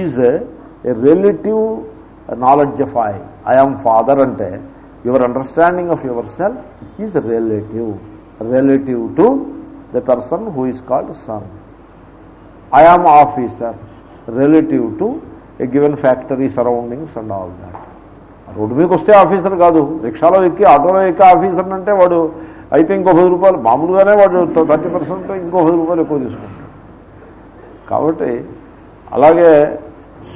Is a relative knowledge of I I am father అంటే your understanding of yourself is relative relative to the person who is called son I am officer relative to a given factory surroundings and all that road మీకు వస్తే officer కాదు. రిక్షాలో ఎక్కి ఆటోలో ఎక్కి officer అంటే వాడు అయితే ఇంకో పది రూపాయలు. మామూలుగానే వాడు థర్టీ పర్సెంట్ ఇంకో పది రూపాయలు ఎక్కువ తీసుకుంటాడు. కాబట్టి అలాగే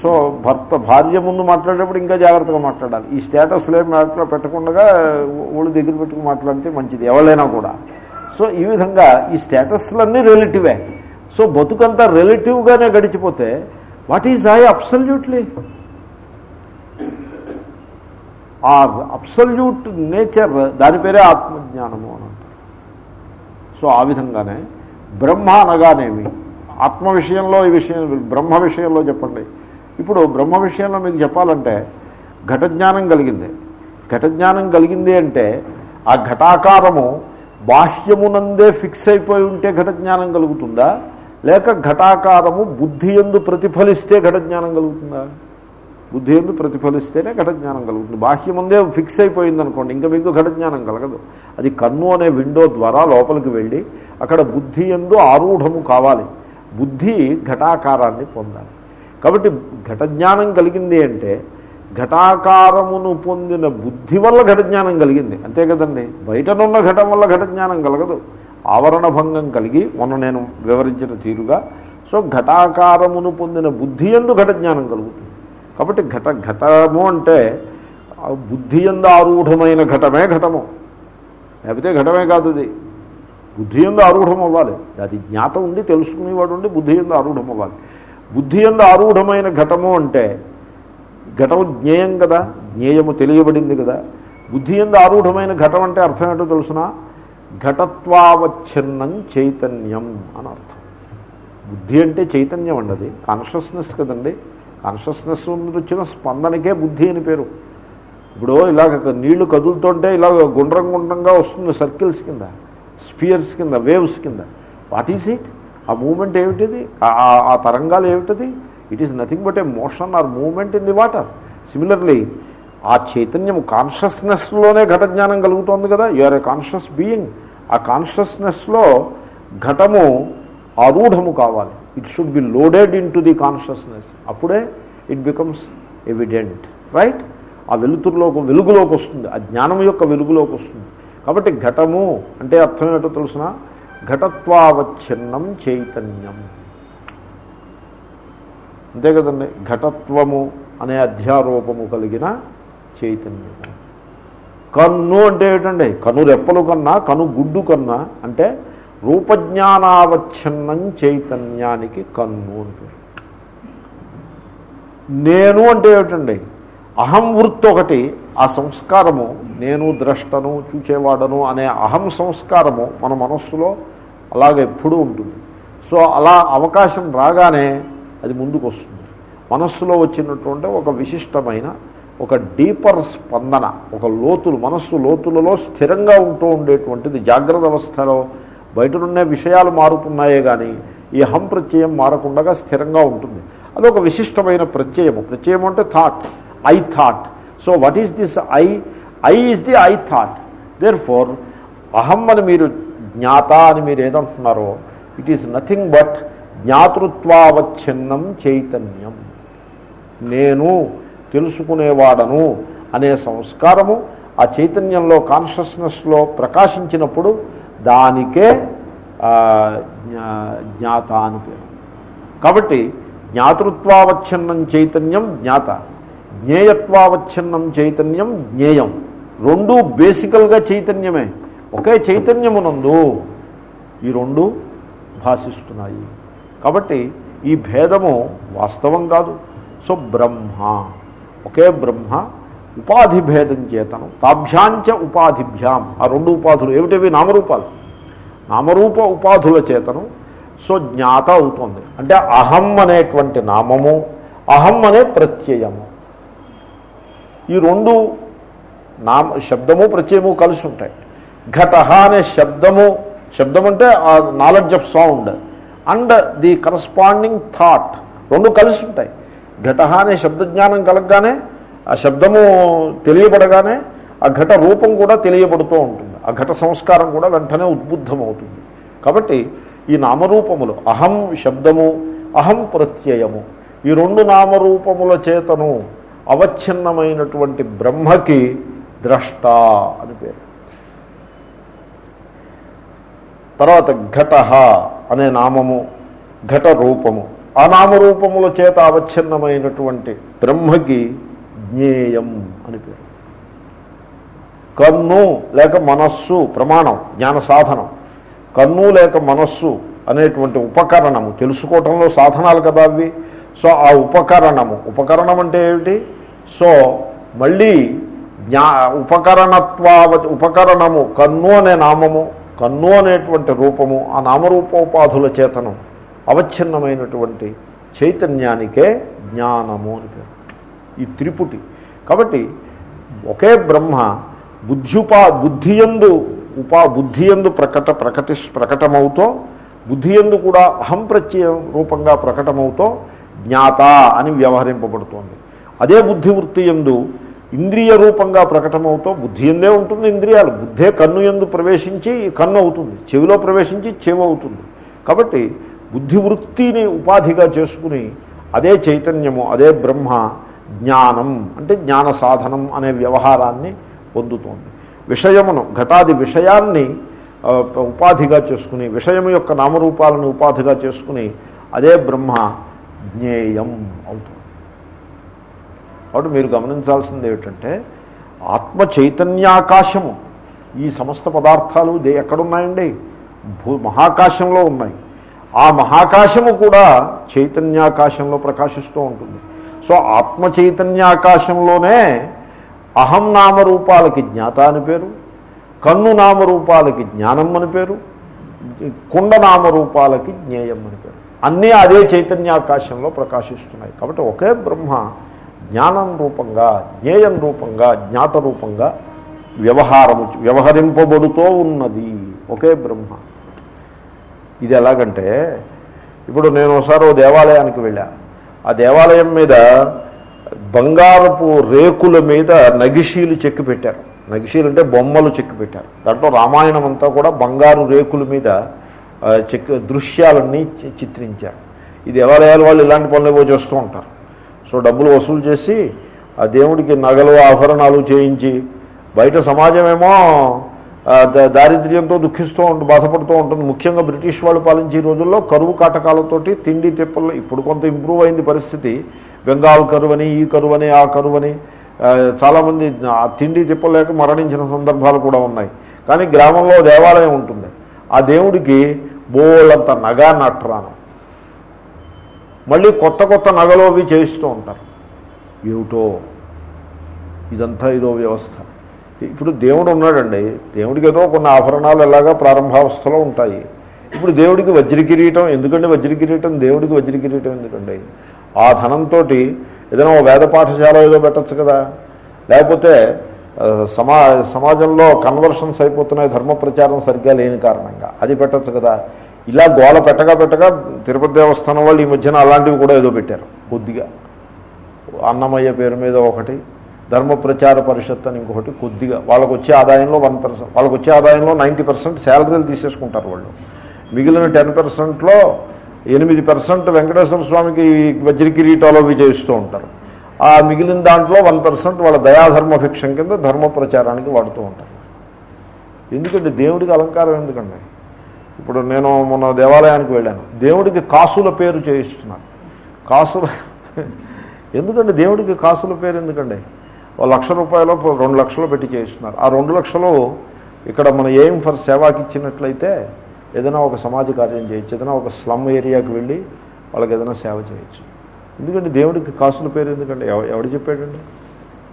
సో భర్త భార్య ముందు మాట్లాడేటప్పుడు ఇంకా జాగ్రత్తగా మాట్లాడాలి. ఈ స్టేటస్లో ఏం మాట్లా పెట్టకుండా ఒళ్ళు దగ్గర పెట్టుకుని మాట్లాడితే మంచిది ఎవరైనా కూడా. సో ఈ విధంగా ఈ స్టేటస్లన్నీ రిలేటివే సో బతుకంతా రిలేటివ్గానే గడిచిపోతే వాట్ ఈజ్ ఐ అబ్సల్యూట్లీ ఆ అబ్సల్యూట్ నేచర్ దాని పేరే ఆత్మజ్ఞానము అని అంటారు. సో ఆ విధంగానే బ్రహ్మ అనగానేమి? ఆత్మ విషయంలో ఈ విషయం బ్రహ్మ విషయంలో చెప్పండి. ఇప్పుడు బ్రహ్మ విషయంలో మీకు చెప్పాలంటే ఘట జ్ఞానం కలిగింది. ఘట జ్ఞానం కలిగింది అంటే ఆ ఘటాకారము బాహ్యమునందే ఫిక్స్ అయిపోయి ఉంటే ఘట జ్ఞానం కలుగుతుందా? లేక ఘటాకారము బుద్ధి ఎందు ప్రతిఫలిస్తే ఘట జ్ఞానం కలుగుతుందా? బుద్ధి ఎందు ప్రతిఫలిస్తేనే ఘట జ్ఞానం కలుగుతుంది. బాహ్యముందే ఫిక్స్ అయిపోయింది అనుకోండి ఇంకా మీకు ఘట జ్ఞానం కలగదు. అది కన్ను అనే విండో ద్వారా లోపలికి వెళ్ళి అక్కడ బుద్ధి ఎందు ఆరూఢము కావాలి. బుద్ధి ఘటాకారాన్ని పొందాలి. కాబట్టి ఘటజ్ఞానం కలిగింది అంటే ఘటాకారమును పొందిన బుద్ధి వల్ల ఘటజ్ఞానం కలిగింది. అంతే కదండి. బయటనున్న ఘటం వల్ల ఘటజ్ఞానం కలగదు. ఆవరణ భంగం కలిగి మొన్న నేను వివరించిన తీరుగా సో ఘటాకారమును పొందిన బుద్ధి ఎందు ఘటజ్ఞానం కలుగుతుంది. కాబట్టి ఘట ఘటము అంటే బుద్ధి ఎందు ఆరూఢమైన ఘటమే ఘటము. లేకపోతే ఘటమే కాదు బుద్ధి ఎందు ఆరూఢం అవ్వాలి అది జ్ఞాత ఉండి తెలుసుకునేవాడు ఉండి బుద్ధి ఎందు ఆరూఢం అవ్వాలి బుద్ధి ఎందు ఆరూఢమైన ఘటము అంటే ఘటము జ్ఞేయం కదా జ్ఞేయము తెలియబడింది కదా. బుద్ధి ఎందు ఆరూఢమైన ఘటం అంటే అర్థం ఏంటో తెలుసిన? ఘటత్వావచ్ఛిన్నం చైతన్యం అని అర్థం. బుద్ధి అంటే చైతన్యం అండి కాన్షియస్నెస్ కదండి. కాన్షియస్నెస్ వచ్చిన స్పందనకే బుద్ధి అని పేరు. ఇప్పుడు ఇలాగ నీళ్ళు కదులుతుంటే ఇలాగ గుండ్రం గుండ్రంగా వస్తుంది సర్కిల్స్ కింద. స్పియర్స్ కింద వేవ్స్ కింద. వాట్ ఈజ్ ఇట్ ఆ మూమెంట్ ఏమిటిది? ఆ తరంగాలు ఏమిటది? It is nothing but a motion or movement in the water similarly ఆ చైతన్యం కాన్షియస్నెస్లోనే ఘట జ్ఞానం కలుగుతోంది కదా? ఆర్ ఏ కాన్షియస్ బీయింగ్ ఆ కాన్షియస్నెస్లో ఘటము ఆరూఢము కావాలి. It should be loaded into the consciousness అప్పుడే ఇట్ బికమ్స్ ఎవిడెంట్ రైట్ ఆ వెలుతురులోకి వెలుగులోకి వస్తుంది. ఆ జ్ఞానం యొక్క వెలుగులోకి వస్తుంది. కాబట్టి ఘటము అంటే అర్థం ఏంటో తెలుసిన? ఘటత్వావచ్ఛిన్నం చైతన్యం. అంతే కదండి ఘటత్వము అనే అధ్యారూపము కలిగిన చైతన్యము కన్ను అంటే ఏంటండి? కను రెప్పలు కన్నా కను గుడ్డు కన్నా అంటే రూపజ్ఞానావచ్ఛిన్నం చైతన్యానికి కన్ను అంటే నేను అంటే ఏమిటండి అహం వృత్తి ఒకటి ఆ సంస్కారము నేను ద్రష్టను చూచేవాడను అనే అహం సంస్కారము మన మనస్సులో అలాగ ఎప్పుడూ ఉంటుంది. సో అలా అవకాశం రాగానే అది ముందుకు వస్తుంది మనస్సులో వచ్చినటువంటి ఒక విశిష్టమైన ఒక డీపర్ స్పందన ఒక లోతులు మనస్సు లోతులలో స్థిరంగా ఉంటూ ఉండేటువంటిది జాగ్రత్త అవస్థలో బయట నుండే విషయాలు మారుతున్నాయే కానీ ఈ అహం ప్రత్యయం మారకుండా స్థిరంగా ఉంటుంది. అదొక విశిష్టమైన ప్రత్యయము. ప్రత్యయం అంటే thought I thought so what is this I I is the I thought therefore అహం అని మీరు జ్ఞాత అని మీరు ఏదంటున్నారో ఇట్ ఈస్ నథింగ్ బట్ జ్ఞాతృత్వావచ్ఛిన్నం చైతన్యం నేను తెలుసుకునేవాడను అనే సంస్కారము ఆ చైతన్యంలో కాన్షియస్నెస్లో ప్రకాశించినప్పుడు దానికే జ్ఞాత అని పేరు కాబట్టి జ్ఞాతృత్వావచ్ఛిన్నం చైతన్యం జ్ఞాత జ్ఞేయత్వావచ్ఛిన్నం చైతన్యం జ్ఞేయం. రెండు బేసికల్గా చైతన్యమే. ఒకే చైతన్యమునందు ఈ రెండు భాషిస్తున్నాయి. కాబట్టి ఈ భేదము వాస్తవం కాదు. సో బ్రహ్మ ఒకే బ్రహ్మ ఉపాధి భేదం చేతను. తాభ్యాంచ ఉపాధిభ్యాం. ఆ రెండు ఉపాధులు ఏమిటవి? నామరూపాలు. నామరూప ఉపాధుల చేతను. సో జ్ఞాత అవుతుంది. అంటే అహం అనేటువంటి నామము అహం అనే ప్రత్యయము. ఈ రెండు నామ శబ్దము ప్రత్యయము కలిసి ఉంటాయి. ఘట అనే శబ్దము శబ్దం అంటే ఆ knowledge of sound and the corresponding thought రెండు కలిసి ఉంటాయి. ఘట అనే శబ్దజ్ఞానం కలగగానే ఆ శబ్దము తెలియబడగానే ఆ ఘట రూపం కూడా తెలియబడుతూ ఉంటుంది. ఆ ఘట సంస్కారం కూడా వెంటనే ఉద్బుద్ధమవుతుంది. కాబట్టి ఈ నామరూపములు అహం శబ్దము అహం ప్రత్యయము ఈ రెండు నామరూపముల చేతను అవచ్ఛిన్నమైనటువంటి బ్రహ్మకి ద్రష్ట అని పేరు. తర్వాత ఘట అనే నామము ఘట రూపము. ఆ నామరూపముల చేత అవచ్ఛిన్నమైనటువంటి బ్రహ్మకి జ్ఞేయం అని పేరు. కన్ను లేక మనస్సు ప్రమాణం జ్ఞాన సాధనం. కన్ను లేక మనస్సు అనేటువంటి ఉపకరణము తెలుసుకోవటంలో సాధనాలు కదా అవి? సో ఆ ఉపకరణము. ఉపకరణం అంటే ఏమిటి? సో మళ్ళీ జ్ఞా ఉపకరణత్వావ ఉపకరణము కన్ను అనే నామము కన్ను అనేటువంటి రూపము ఆ నామరూపోపాధుల చేతనం అవచ్ఛిన్నమైనటువంటి చైతన్యానికే జ్ఞానము అని పేరు. ఈ త్రిపుటి. కాబట్టి ఒకే బ్రహ్మ బుద్ధ్యుపా బుద్ధియందు ఉపా బుద్ధియందు ప్రకట ప్రకటి ప్రకటమవుతో బుద్ధియందు కూడా అహం ప్రత్యయం రూపంగా ప్రకటమవుతో జ్ఞాత అని వ్యవహరింపబడుతోంది. అదే బుద్ధివృత్తి ఎందు ఇంద్రియ రూపంగా ప్రకటమవుతో బుద్ధి ఎందే ఉంటుంది ఇంద్రియాలు. బుద్ధే కన్ను ఎందు ప్రవేశించి కన్ను అవుతుంది. చెవిలో ప్రవేశించి చెవి అవుతుంది. కాబట్టి బుద్ధివృత్తిని ఉపాధిగా చేసుకుని అదే చైతన్యము అదే బ్రహ్మ జ్ఞానం అంటే జ్ఞాన సాధనం అనే వ్యవహారాన్ని పొందుతోంది. విషయమును ఘటాది విషయాన్ని ఉపాధిగా చేసుకుని విషయం యొక్క నామరూపాలను ఉపాధిగా చేసుకుని అదే బ్రహ్మ జ్ఞేయం అవుతుంది. కాబట్టి మీరు గమనించాల్సింది ఏమిటంటే ఆత్మ చైతన్యాకాశము ఈ సమస్త పదార్థాలు ఎక్కడున్నాయండి? భూ మహాకాశంలో ఉన్నాయి. ఆ మహాకాశము కూడా చైతన్యాకాశంలో ప్రకాశిస్తూ ఉంటుంది. సో ఆత్మ చైతన్యాకాశంలోనే అహం నామరూపాలకి జ్ఞాత అని పేరు కన్ను నామరూపాలకి జ్ఞానం అని పేరు కుండ నామరూపాలకి జ్ఞేయం అని పేరు. అన్నీ అదే చైతన్యాకాశంలో ప్రకాశిస్తున్నాయి. కాబట్టి ఒకే బ్రహ్మ జ్ఞానం రూపంగా జ్ఞేయం రూపంగా జ్ఞాత రూపంగా వ్యవహారము వ్యవహరింపబడుతూ ఉన్నది. ఒకే బ్రహ్మ. ఇది ఎలాగంటే ఇప్పుడు నేను ఒకసారి ఓ దేవాలయానికి వెళ్ళా. ఆ దేవాలయం మీద బంగారపు రేకుల మీద నగిషీలు చెక్కి పెట్టారు. నగిషీలు అంటే బొమ్మలు చెక్కి పెట్టారు. దాంట్లో రామాయణం అంతా కూడా బంగారు రేకుల మీద చెక్ దృశ్యాలన్నీ చిత్రించారు. ఈ దేవాలయాలు వాళ్ళు ఇలాంటి పనులు చేస్తూ ఉంటారు. సో డబ్బులు వసూలు చేసి ఆ దేవుడికి నగలు ఆభరణాలు చేయించి బయట సమాజమేమో ద- దారిద్ర్యంతో దుఃఖిస్తూ ఉంటుంది బాధపడుతూ ఉంటుంది. ముఖ్యంగా బ్రిటిష్ వాళ్ళు పాలించే రోజుల్లో కరువు కాటకాలతోటి తిండి తిప్పలు ఇప్పుడు కొంత ఇంప్రూవ్ అయింది పరిస్థితి. బెంగాల్ కరువని ఈ కరువని ఆ కరువని చాలామంది తిండి తిప్పలేక మరణించిన సందర్భాలు కూడా ఉన్నాయి. కానీ గ్రామంలో దేవాలయం ఉంటుంది. ఆ దేవుడికి బోళ్ళంత నగ నట్రాను. మళ్ళీ కొత్త కొత్త నగలు అవి చేయిస్తూ ఉంటారు. ఏమిటో? ఇదంతా ఇదో వ్యవస్థ. ఇప్పుడు దేవుడు ఉన్నాడండి. దేవుడికి ఏదో కొన్ని ఆభరణాలు ఎలాగా ప్రారంభావస్థలో ఉంటాయి. ఇప్పుడు దేవుడికి వజ్రకిరీటం ఎందుకండి వజ్రకిరీటం? దేవుడికి వజ్రకిరీటం ఎందుకండి? ఆ ధనంతో ఏదైనా ఓ వేద పాఠశాల ఏదో పెట్టచ్చు కదా. లేకపోతే సమా సమాజంలో కన్వర్షన్స్ అయిపోతున్నాయి ధర్మ ప్రచారం సరిగ్గా లేని కారణంగా. అది పెట్టచ్చు కదా. ఇలా గోల పెట్టగా పెట్టగా తిరుపతి దేవస్థానం వాళ్ళు ఈ మధ్యన అలాంటివి కూడా ఏదో పెట్టారు కొద్దిగా. అన్నమయ్య పేరు మీద ఒకటి ధర్మ ప్రచార పరిషత్ అని ఇంకొకటి కొద్దిగా. వాళ్ళకు వచ్చే ఆదాయంలో వన్ పర్సెంట్ వాళ్ళకు వచ్చే ఆదాయంలో నైంటీ పర్సెంట్ శాలరీలు తీసేసుకుంటారు వాళ్ళు. మిగిలిన టెన్ పర్సెంట్లో ఎనిమిది పర్సెంట్ వెంకటేశ్వర స్వామికి వజ్ర కిరీటాలు అవి చేస్తూ ఉంటారు. ఆ మిగిలిన దాంట్లో వన్ పర్సెంట్ వాళ్ళ దయాధర్మ భిక్షం కింద ధర్మ ప్రచారానికి వాడుతూ ఉంటారు. ఎందుకంటే దేవుడికి అలంకారం ఎందుకండి? ఇప్పుడు నేను మొన్న దేవాలయానికి వెళ్ళాను. దేవుడికి కాసుల పేరు చేయిస్తున్నాను కాసుల ఎందుకండి దేవుడికి కాసుల పేరు ఎందుకండి? లక్ష రూపాయలు రెండు లక్షలు పెట్టి చేయిస్తున్నారు. ఆ రెండు లక్షలు ఇక్కడ మన ఎయిమ్ ఫర్ సేవాకి ఇచ్చినట్లయితే ఏదైనా ఒక సమాజ కార్యం చేయొచ్చు. ఏదైనా ఒక స్లమ్ ఏరియాకి వెళ్ళి వాళ్ళకి ఏదైనా సేవ చేయొచ్చు. ఎందుకంటే దేవుడికి కాసుల పేరు ఎందుకండి ఎవ- ఎవడు చెప్పాడండి?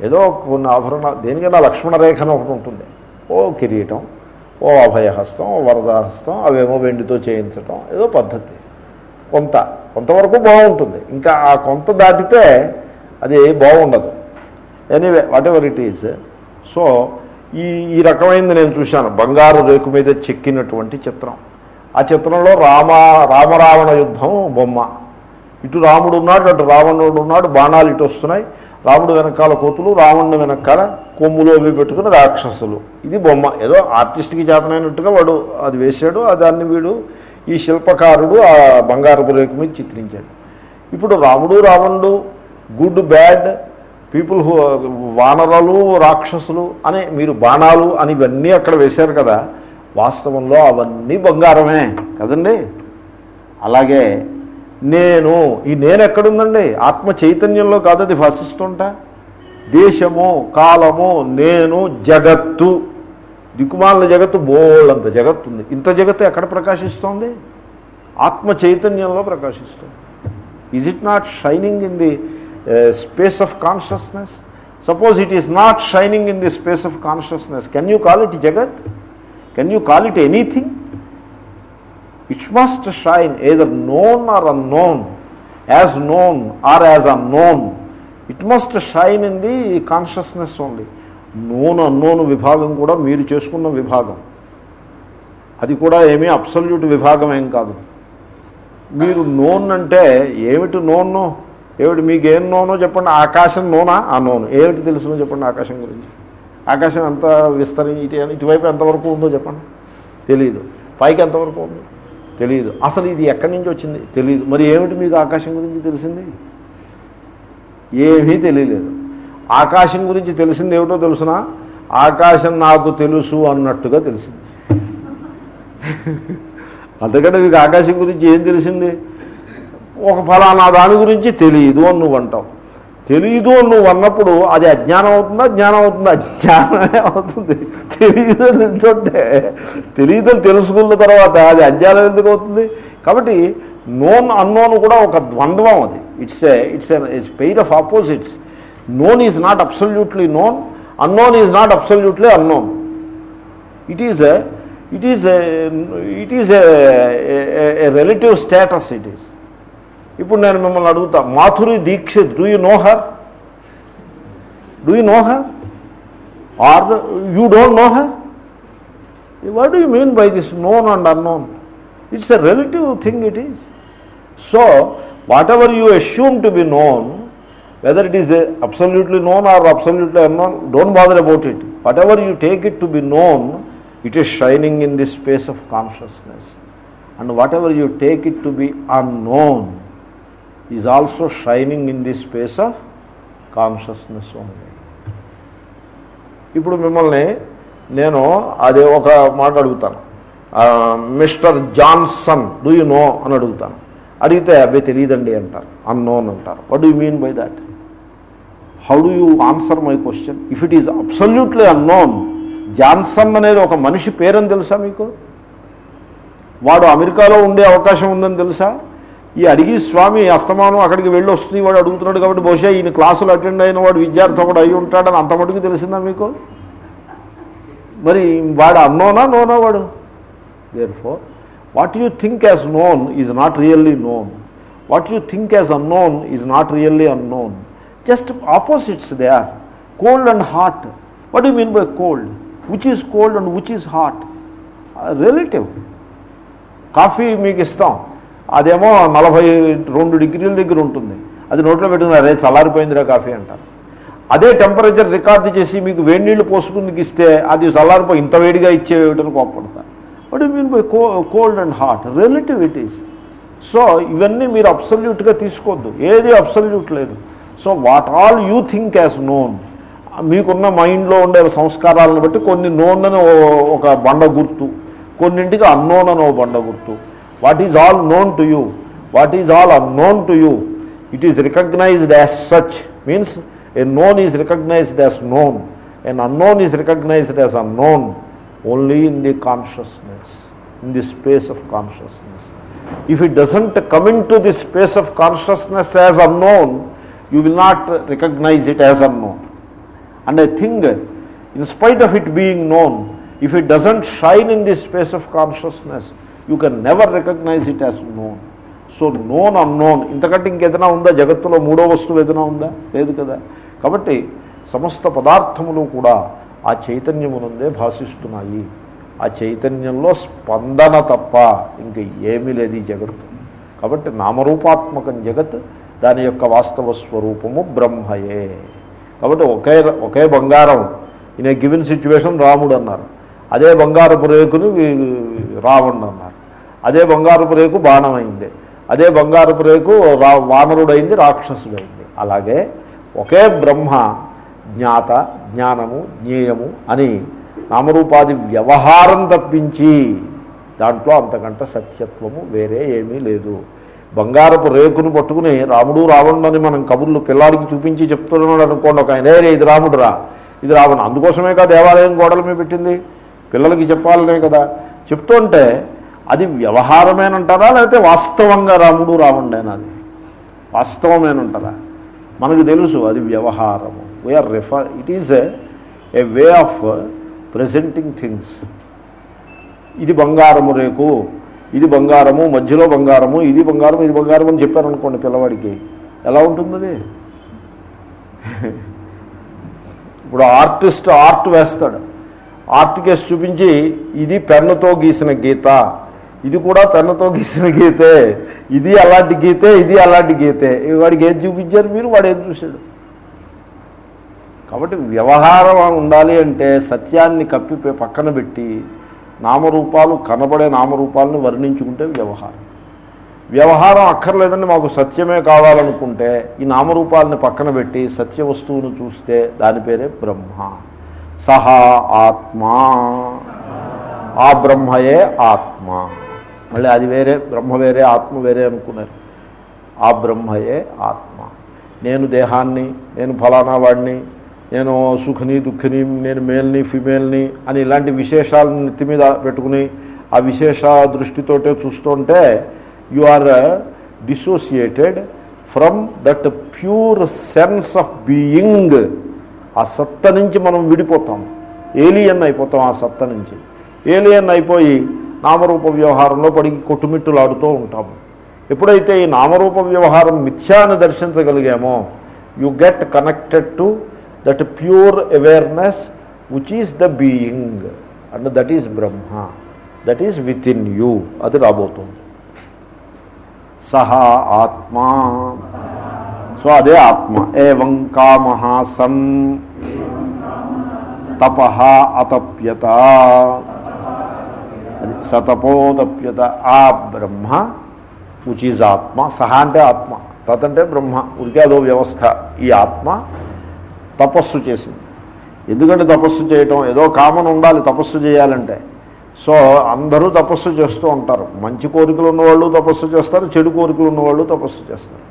ఏదో కొన్ని ఆభరణ దేనికైనా లక్ష్మణ రేఖను ఒకటి ఉంటుంది. ఓ కిరీటం ఓ అభయహస్తం ఓ వరదాహస్తం అవేమో వెండితో చేయించటం ఏదో పద్ధతి. కొంత కొంతవరకు బాగుంటుంది. ఇంకా ఆ కొంత దాటితే అది బాగుండదు. Anyway whatever it is so ఈ ఈ రకమైనది నేను చూశాను. బంగారు రేకు మీద చెక్కినటువంటి చిత్రం. ఆ చిత్రంలో రామ రామరావణ యుద్ధం బొమ్మ. ఇటు రాముడు ఉన్నాడు అటు రావణుడు ఉన్నాడు బాణాలు ఇటు వస్తున్నాయి. రాముడు వెనకాల కోతులు రావణుడు వెనకాల కొమ్ములు అవి పెట్టుకుని రాక్షసులు. ఇది బొమ్మ. ఏదో ఆర్టిస్ట్కి చేతనైనట్టుగా వాడు అది వేశాడు దాన్ని వీడు ఈ శిల్పకారుడు ఆ బంగారపు రేకు మీద చిత్రించాడు. ఇప్పుడు రాముడు రావణుడు గుడ్ బ్యాడ్ పీపుల్ హూ వానరలు రాక్షసులు అని మీరు బాణాలు అని ఇవన్నీ అక్కడ వేశారు కదా వాస్తవంలో అవన్నీ బంగారమే కదండి? అలాగే నేను ఈ నేను ఎక్కడుందండి ఆత్మ చైతన్యంలో కాదు అది భాషిస్తుంటా? దేశము కాలము నేను జగత్తు. దిక్కుమాల జగత్తు బోళ్ళంత జగత్తు ఉంది. ఇంత జగత్తు ఎక్కడ ప్రకాశిస్తోంది? ఆత్మ చైతన్యంలో ప్రకాశిస్తుంది. Is it not shining in the space of consciousness suppose it is not shining in the space of consciousness can you call it జగత్ can you call it anything it must shine either known or unknown, as known or as unknown. It must shine in the consciousness only. Known unknown విభాగం కూడా మీరు చేసుకున్న విభాగం అది కూడా ఏమీ absolute విభాగం ఏం కాదు మీరు నోన్ అంటే ఏమిటి నోన్నో ఏమిటి మీకేం నోనో చెప్పండి ఆకాశం నోనా ఆ నోను ఏమిటి తెలుసునో చెప్పండి ఆకాశం గురించి ఆకాశం ఎంత విస్తరి ఇటు ఇటువైపు ఎంతవరకు ఉందో చెప్పండి తెలియదు పైకి ఎంతవరకు ఉంది తెలియదు అసలు ఇది ఎక్కడి నుంచి వచ్చింది? తెలియదు మరి ఏమిటి మీకు ఆకాశం గురించి తెలిసింది? ఏమీ తెలియలేదు. ఆకాశం గురించి తెలిసింది ఏమిటో తెలుసునా? ఆకాశం నాకు తెలుసు అన్నట్టుగా తెలిసింది. అందుకంటే మీకు ఆకాశం గురించి ఏం తెలిసింది? ఒక ఫలానా దాని గురించి తెలియదు అని నువ్వు అంటావు. తెలియదు అని నువ్వు అన్నప్పుడు అది అజ్ఞానం అవుతుందా? జ్ఞానం అవుతుందా? అజ్ఞానమే అవుతుంది. తెలియదు అని అంటుంటే అని తెలుసుకున్న తర్వాత అది అజ్ఞానం ఎందుకు అవుతుంది? కాబట్టి నోన్ అన్నోన్ కూడా ఒక ద్వంద్వం అది. It's a it's it's pair of opposites known is not absolutely known unknown is not absolutely unknown it is it is it is a relative status it is ఇప్పుడు నేను మిమ్మల్ని అడుగుతా Madhuri Dixit do you know her do you know her or you don't know her what do you mean by this known and unknown it's a relative thing it is so whatever you assume to be known whether it is absolutely known or absolutely unknown don't bother about it whatever you take it to be known it is shining in the space of consciousness and whatever you take it to be unknown is also shining in the space of consciousness only ఇప్పుడు మిమ్మల్ని నేను అదే ఒక మాట అడుగుతాను. Mister Johnson do you know అని అడుగుతాను. అడిగితే అబ్బాయి తెలియదండి అంటారు. అన్నోన్ అంటారు. What do mean by that how do you answer my question if it is absolutely unknown Johnson అనేది ఒక మనిషి పేరని తెలుసా మీకు? వాడు అమెరికాలో ఉండే అవకాశం ఉందని తెలుసా? ఈ అడిగి స్వామి అస్తమానం అక్కడికి వెళ్ళి వస్తుంది వాడు అడుగుతున్నాడు కాబట్టి బహుశా ఈయన క్లాసులు అటెండ్ అయిన వాడు విద్యార్థి ఒకడు అయి ఉంటాడని అంత మటుకు తెలిసిందా మీకు? మరి వాడు అన్నోనా నోనా వాడు? Therefore what you think as known is not really known what you think as unknown is not really unknown just opposites they are cold and hot what you mean by cold which is cold and which is hot relative coffee మీకు ఇస్తాం. అదేమో నలభై రెండు డిగ్రీల దగ్గర ఉంటుంది. అది నోట్లో పెట్టుకుని అరే చల్లారిపోయిందిరా కాఫీ అంటారు. అదే టెంపరేచర్ రికార్డు చేసి మీకు వేడి నీళ్ళు పోసుకుందుకు ఇస్తే అది చల్లారిపోయి ఇంత వేడిగా ఇచ్చేటని కోప్పడతారు. What you mean by cold and hot relative it is so ఇవన్నీ మీరు అబ్సల్యూట్గా తీసుకోవద్దు ఏది అబ్సల్యూట్ లేదు. So what all you think as known మీకున్న మైండ్లో ఉండే సంస్కారాలను బట్టి కొన్ని నోన్ అని ఒక బండ గుర్తు. కొన్నింటికి అన్నోన్ అని ఓ బండ గుర్తు. what is all known to you, what is all unknown to you, it is recognized as such. Means a known is recognized as known, an unknown is recognized as unknown only in the consciousness, in the space of consciousness. If it doesn't come into the space of consciousness as unknown, you will not recognize it as unknown. And I think, in spite of it being known, if it doesn't shine in the space of consciousness, you can never recognise it as known. So known unknown ఇంతకంటే ఇంకేదైనా ఉందా? జగత్తులో మూడో వస్తువు ఏదైనా ఉందా? లేదు కదా. కాబట్టి సమస్త పదార్థములు కూడా ఆ చైతన్యమునందే భాషిస్తున్నాయి. ఆ చైతన్యంలో స్పందన తప్ప ఇంక ఏమీ లేదు ఈ జగత్తు. కాబట్టి నామరూపాత్మకం జగత్ దాని యొక్క వాస్తవ స్వరూపము బ్రహ్మయే. కాబట్టి ఒకే ఒకే బంగారం. ఇన్ ఏ గివెన్ సిచ్యువేషన్ రాముడు అన్నారు. అదే బంగారపు రేకుని రావణ్ అన్నారు. అదే బంగారపు రేకు బాణమైంది. అదే బంగారపు రేకు రా వానరుడైంది రాక్షసుడైంది. అలాగే ఒకే బ్రహ్మ జ్ఞాత జ్ఞానము జ్ఞేయము అని నామరూపాది వ్యవహారం తప్పించి దాంట్లో అంతకంటే సత్యత్వము వేరే ఏమీ లేదు. బంగారపు రేకును పట్టుకుని రాముడు రావణుడని మనం కబుర్లు పిల్లాడికి చూపించి చెప్తున్నాడు అనుకోండి. ఒక ఆయన ఇది రాముడు రా ఇది రావణు అందుకోసమే కదా దేవాలయం గోడల మీద పెట్టింది. పిల్లలకి చెప్పాలనే కదా. చెప్తుంటే అది వ్యవహారమేనంటారా? లేకపోతే వాస్తవంగా రాముడు రావణుడేనా అది? వాస్తవమేనంటారా? మనకు తెలుసు అది వ్యవహారము. We are refer it is a way of presenting things ఇది బంగారము రేకు ఇది బంగారము మధ్యలో బంగారము ఇది బంగారం ఇది బంగారం అని చెప్పారనుకోండి పిల్లవాడికి. ఎలా ఉంటుంది అది? ఇప్పుడు ఆర్టిస్ట్ ఆర్ట్ వేస్తాడు. ఆర్ట్ కేసు చూపించి ఇది పెన్నుతో గీసిన గీత. ఇది కూడా తనతో గీసిన గీతే. ఇది అలాంటి గీతే ఇది అలాంటి గీతే. వాడికి ఏది చూపించారు మీరు? వాడు ఏం చూశాడు? కాబట్టి వ్యవహారం ఉండాలి అంటే సత్యాన్ని కప్పి పక్కన పెట్టి నామరూపాలు కనబడే నామరూపాలను వర్ణించుకుంటే వ్యవహారం. వ్యవహారం అక్కర్లేదని మాకు సత్యమే కావాలనుకుంటే ఈ నామరూపాలని పక్కన పెట్టి సత్య వస్తువును చూస్తే దాని పేరే బ్రహ్మ. సహా ఆత్మా. ఆ బ్రహ్మయే ఆత్మ. మళ్ళీ అది వేరే బ్రహ్మ వేరే ఆత్మ వేరే అనుకున్నారు. ఆ బ్రహ్మయే ఆత్మ. నేను దేహాన్ని నేను ఫలానా వాడిని నేను సుఖని దుఃఖిని నేను మేల్ని ఫిమేల్ని అని ఇలాంటి విశేషాలను నెత్తి మీద పెట్టుకుని ఆ విశేష దృష్టితోటే చూస్తుంటే you are dissociated from that pure sense of being. ఆ సత్త నుంచి మనం విడిపోతాం. ఏలియన్ అయిపోతాం ఆ సత్త నుంచి. ఏలియన్ అయిపోయి నామరూప వ్యవహారంలో పడి కొట్టుమిట్టులాడుతూ ఉంటాము. ఎప్పుడైతే ఈ నామరూప వ్యవహారం మిథ్యాన్ని దర్శించగలిగామో you get connected to that pure awareness which is the being and that is Brahma that is within you అది రాబోతుంది. సహా ఆత్మా. సో అదే ఆత్మ. ఏవం కామ సన్ తప అతప్యత. అది సతపోతప్యత ఆ బ్రహ్మ విచ్ ఈజ్ ఆత్మ సహ అంటే ఆత్మ తత్ అంటే బ్రహ్మ ఉడికే అదో వ్యవస్థ ఈ ఆత్మ తపస్సు చేసింది. ఎందుకంటే తపస్సు చేయటం ఏదో కామన్ ఉండాలి తపస్సు చేయాలంటే. సో అందరూ తపస్సు చేస్తూ ఉంటారు. మంచి కోరికలు ఉన్నవాళ్ళు తపస్సు చేస్తారు చెడు కోరికలు ఉన్నవాళ్ళు తపస్సు చేస్తారు.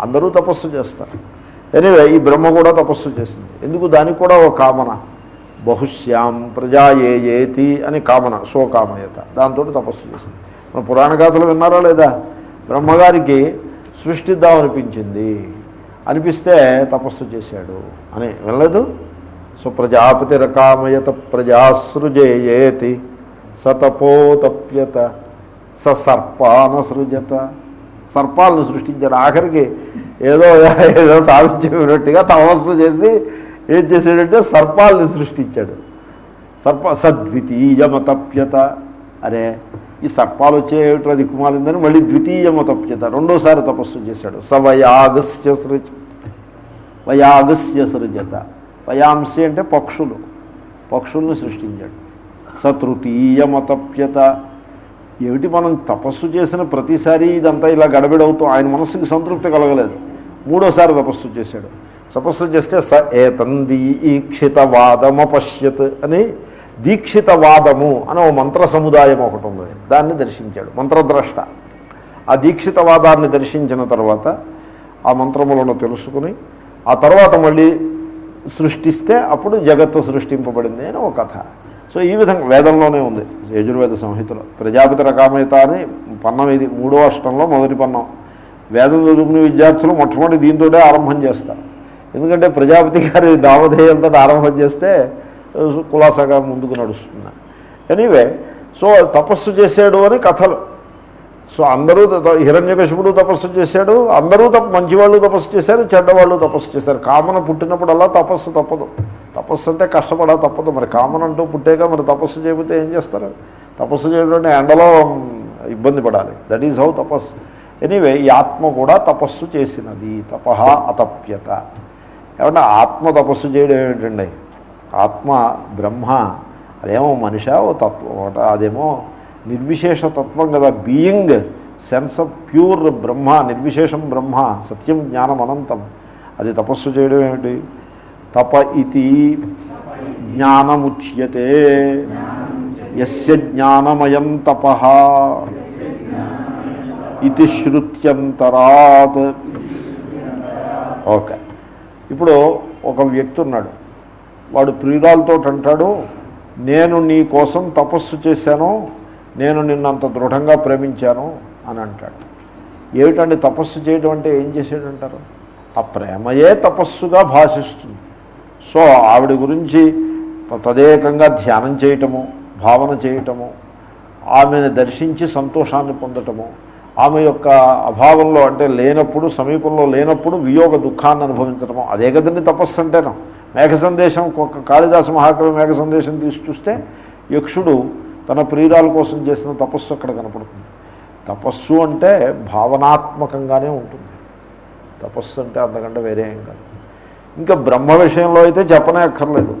అందరూ తపస్సు చేస్తారు. ఎనివే ఈ బ్రహ్మ కూడా తపస్సు చేసింది. ఎందుకు? దానికి కూడా ఒక కామన. బహుశ్యాం ప్రజాయేయేతి అని కామన సోకామయత దాంతో తపస్సు చేసింది. మన పురాణ గాథలు విన్నారా లేదా? బ్రహ్మగారికి సృష్టిద్దామనిపించింది అనిపిస్తే తపస్సు చేశాడు అని వినలేదు. సో ప్రజాపతి రకామయత ప్రజాసృజేయేతి సతపోతప్యత స సర్పాన సృజత సర్పాలను సృష్టించాడు ఆఖరికి ఏదో ఏదో సాధించినట్టుగా తపస్సు చేసి ఏం చేశాడంటే సర్పాలను సృష్టించాడు. సర్ప సద్వితీయమతప్యత. అరే ఈ సర్పాలు వచ్చేట దిక్కుమాలిందని మళ్ళీ ద్వితీయమతప్యత. రెండోసారి తపస్సు చేశాడు. సవయాగస్య సృజ వయాగస్య సృజత. వయాంసి అంటే పక్షులు. పక్షుల్ని సృష్టించాడు. సతృతీయమతప్యత. ఏమిటి మనం తపస్సు చేసిన ప్రతిసారి ఇదంతా ఇలా గడబిడవుతూ ఆయన మనస్సుకి సంతృప్తి కలగలేదు. మూడోసారి తపస్సు చేశాడు. తపస్సు చేస్తే స ఏతందీక్షితవాదమపశ్యత్ అని దీక్షితవాదము అని ఓ మంత్ర సముదాయం ఒకటి ఉంది. దాన్ని దర్శించాడు. మంత్రద్రష్ట. ఆ దీక్షితవాదాన్ని దర్శించిన తర్వాత ఆ మంత్రములను తెలుసుకుని ఆ తర్వాత మళ్ళీ సృష్టిస్తే అప్పుడు జగత్తు సృష్టింపబడింది అని ఒక కథ. సో ఈ విధంగా వేదంలోనే ఉంది. యజుర్వేద సంహితలో. ప్రజాపతి రకామయత అని పన్నం ఇది మూడో అష్టంలో మొదటి పన్నం. వేదం చదువుకునే విద్యార్థులు మొట్టమొదటి దీంతోనే ఆరంభం చేస్తారు. ఎందుకంటే ప్రజాపతి గారి దావధేయంతో ఆరంభం చేస్తే కులాసాగా ముందుకు నడుస్తుంది ఎనీవే సో తపస్సు చేశాడు అని కథలు. సో అందరూ హిరణ్యకశిపుడు తపస్సు చేశాడు అందరూ తప్ప మంచివాళ్ళు తపస్సు చేశారు చెడ్డవాళ్ళు తపస్సు చేశారు. కామన పుట్టినప్పుడల్లా తపస్సు తప్పదు. తపస్సు అంటే కష్టపడా తప్పదు. మరి కామన్ అంటూ పుట్టాక మరి తపస్సు చేయబోతే ఏం చేస్తారు? తపస్సు చేయడం ఎండలో ఇబ్బంది పడాలి. దట్ ఈజ్ హౌ తపస్సు. ఎనీవే ఈ ఆత్మ కూడా తపస్సు చేసినది. తపహ అతప్యత. ఏమంటే ఆత్మ తపస్సు చేయడం ఏమిటండి? ఆత్మ బ్రహ్మ అదేమో మనిషా ఓ తత్వం ఒకట అదేమో నిర్విశేష తత్వం కదా. Being sense of pure Brahma నిర్విశేషం బ్రహ్మ సత్యం జ్ఞానం అనంతం. అది తపస్సు చేయడం ఏమిటి? తప ఇది జ్ఞానముచ్యతే. ఎస్య జ్ఞానమయం తప. ఇది శృత్యంతరాత్. ఓకే. ఇప్పుడు ఒక వ్యక్తి ఉన్నాడు. వాడు ప్రియురాలతో అంటాడు నేను నీ కోసం తపస్సు చేశాను నేను నిన్నంత దృఢంగా ప్రేమించాను అని అంటాడు. ఏమిటండి తపస్సు చేయడం అంటే ఏం చేసాడంటారు ఆ ప్రేమయే తపస్సుగా భాషిస్తుంది. సో ఆవిడ గురించి తదేకంగా ధ్యానం చేయటము భావన చేయటము ఆమెను దర్శించి సంతోషాన్ని పొందటము ఆమె యొక్క అభావంలో అంటే లేనప్పుడు సమీపంలో లేనప్పుడు వియోగ దుఃఖాన్ని అనుభవించడం అదే కదండి తపస్సు అంటేను. మేఘ సందేశం ఒక కాళిదాస మహాకవి మేఘ సందేశం తీసి చూస్తే యక్షుడు తన ప్రియురాల కోసం చేసిన తపస్సు అక్కడ కనపడుతుంది. తపస్సు అంటే భావనాత్మకంగానే ఉంటుంది. తపస్సు అంటే అంతకంటే వేరే ఏం కాదు. ఇంకా బ్రహ్మ విషయంలో అయితే చెప్పనే అక్కర్లేదు.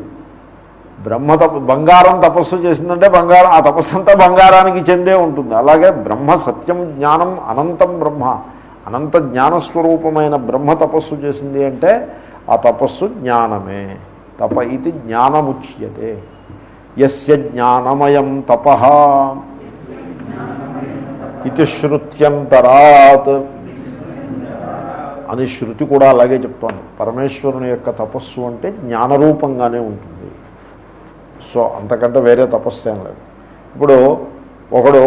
బ్రహ్మ తప బంగారం తపస్సు చేసిందంటే బంగారం ఆ తపస్సు అంతా బంగారానికి చెందే ఉంటుంది. అలాగే బ్రహ్మ సత్యం జ్ఞానం అనంతం బ్రహ్మ. అనంత జ్ఞానస్వరూపమైన బ్రహ్మ తపస్సు చేసింది అంటే ఆ తపస్సు జ్ఞానమే. తప ఇది జ్ఞానముచ్యతే. ఎస్య జ్ఞానమయం తప. ఇది శృత్యంతరాత్. అని శృతి కూడా అలాగే చెప్తోంది. పరమేశ్వరుని యొక్క తపస్సు అంటే జ్ఞానరూపంగానే ఉంటుంది. సో అంతకంటే వేరే తపస్సు ఏం లేదు. ఇప్పుడు ఒకడు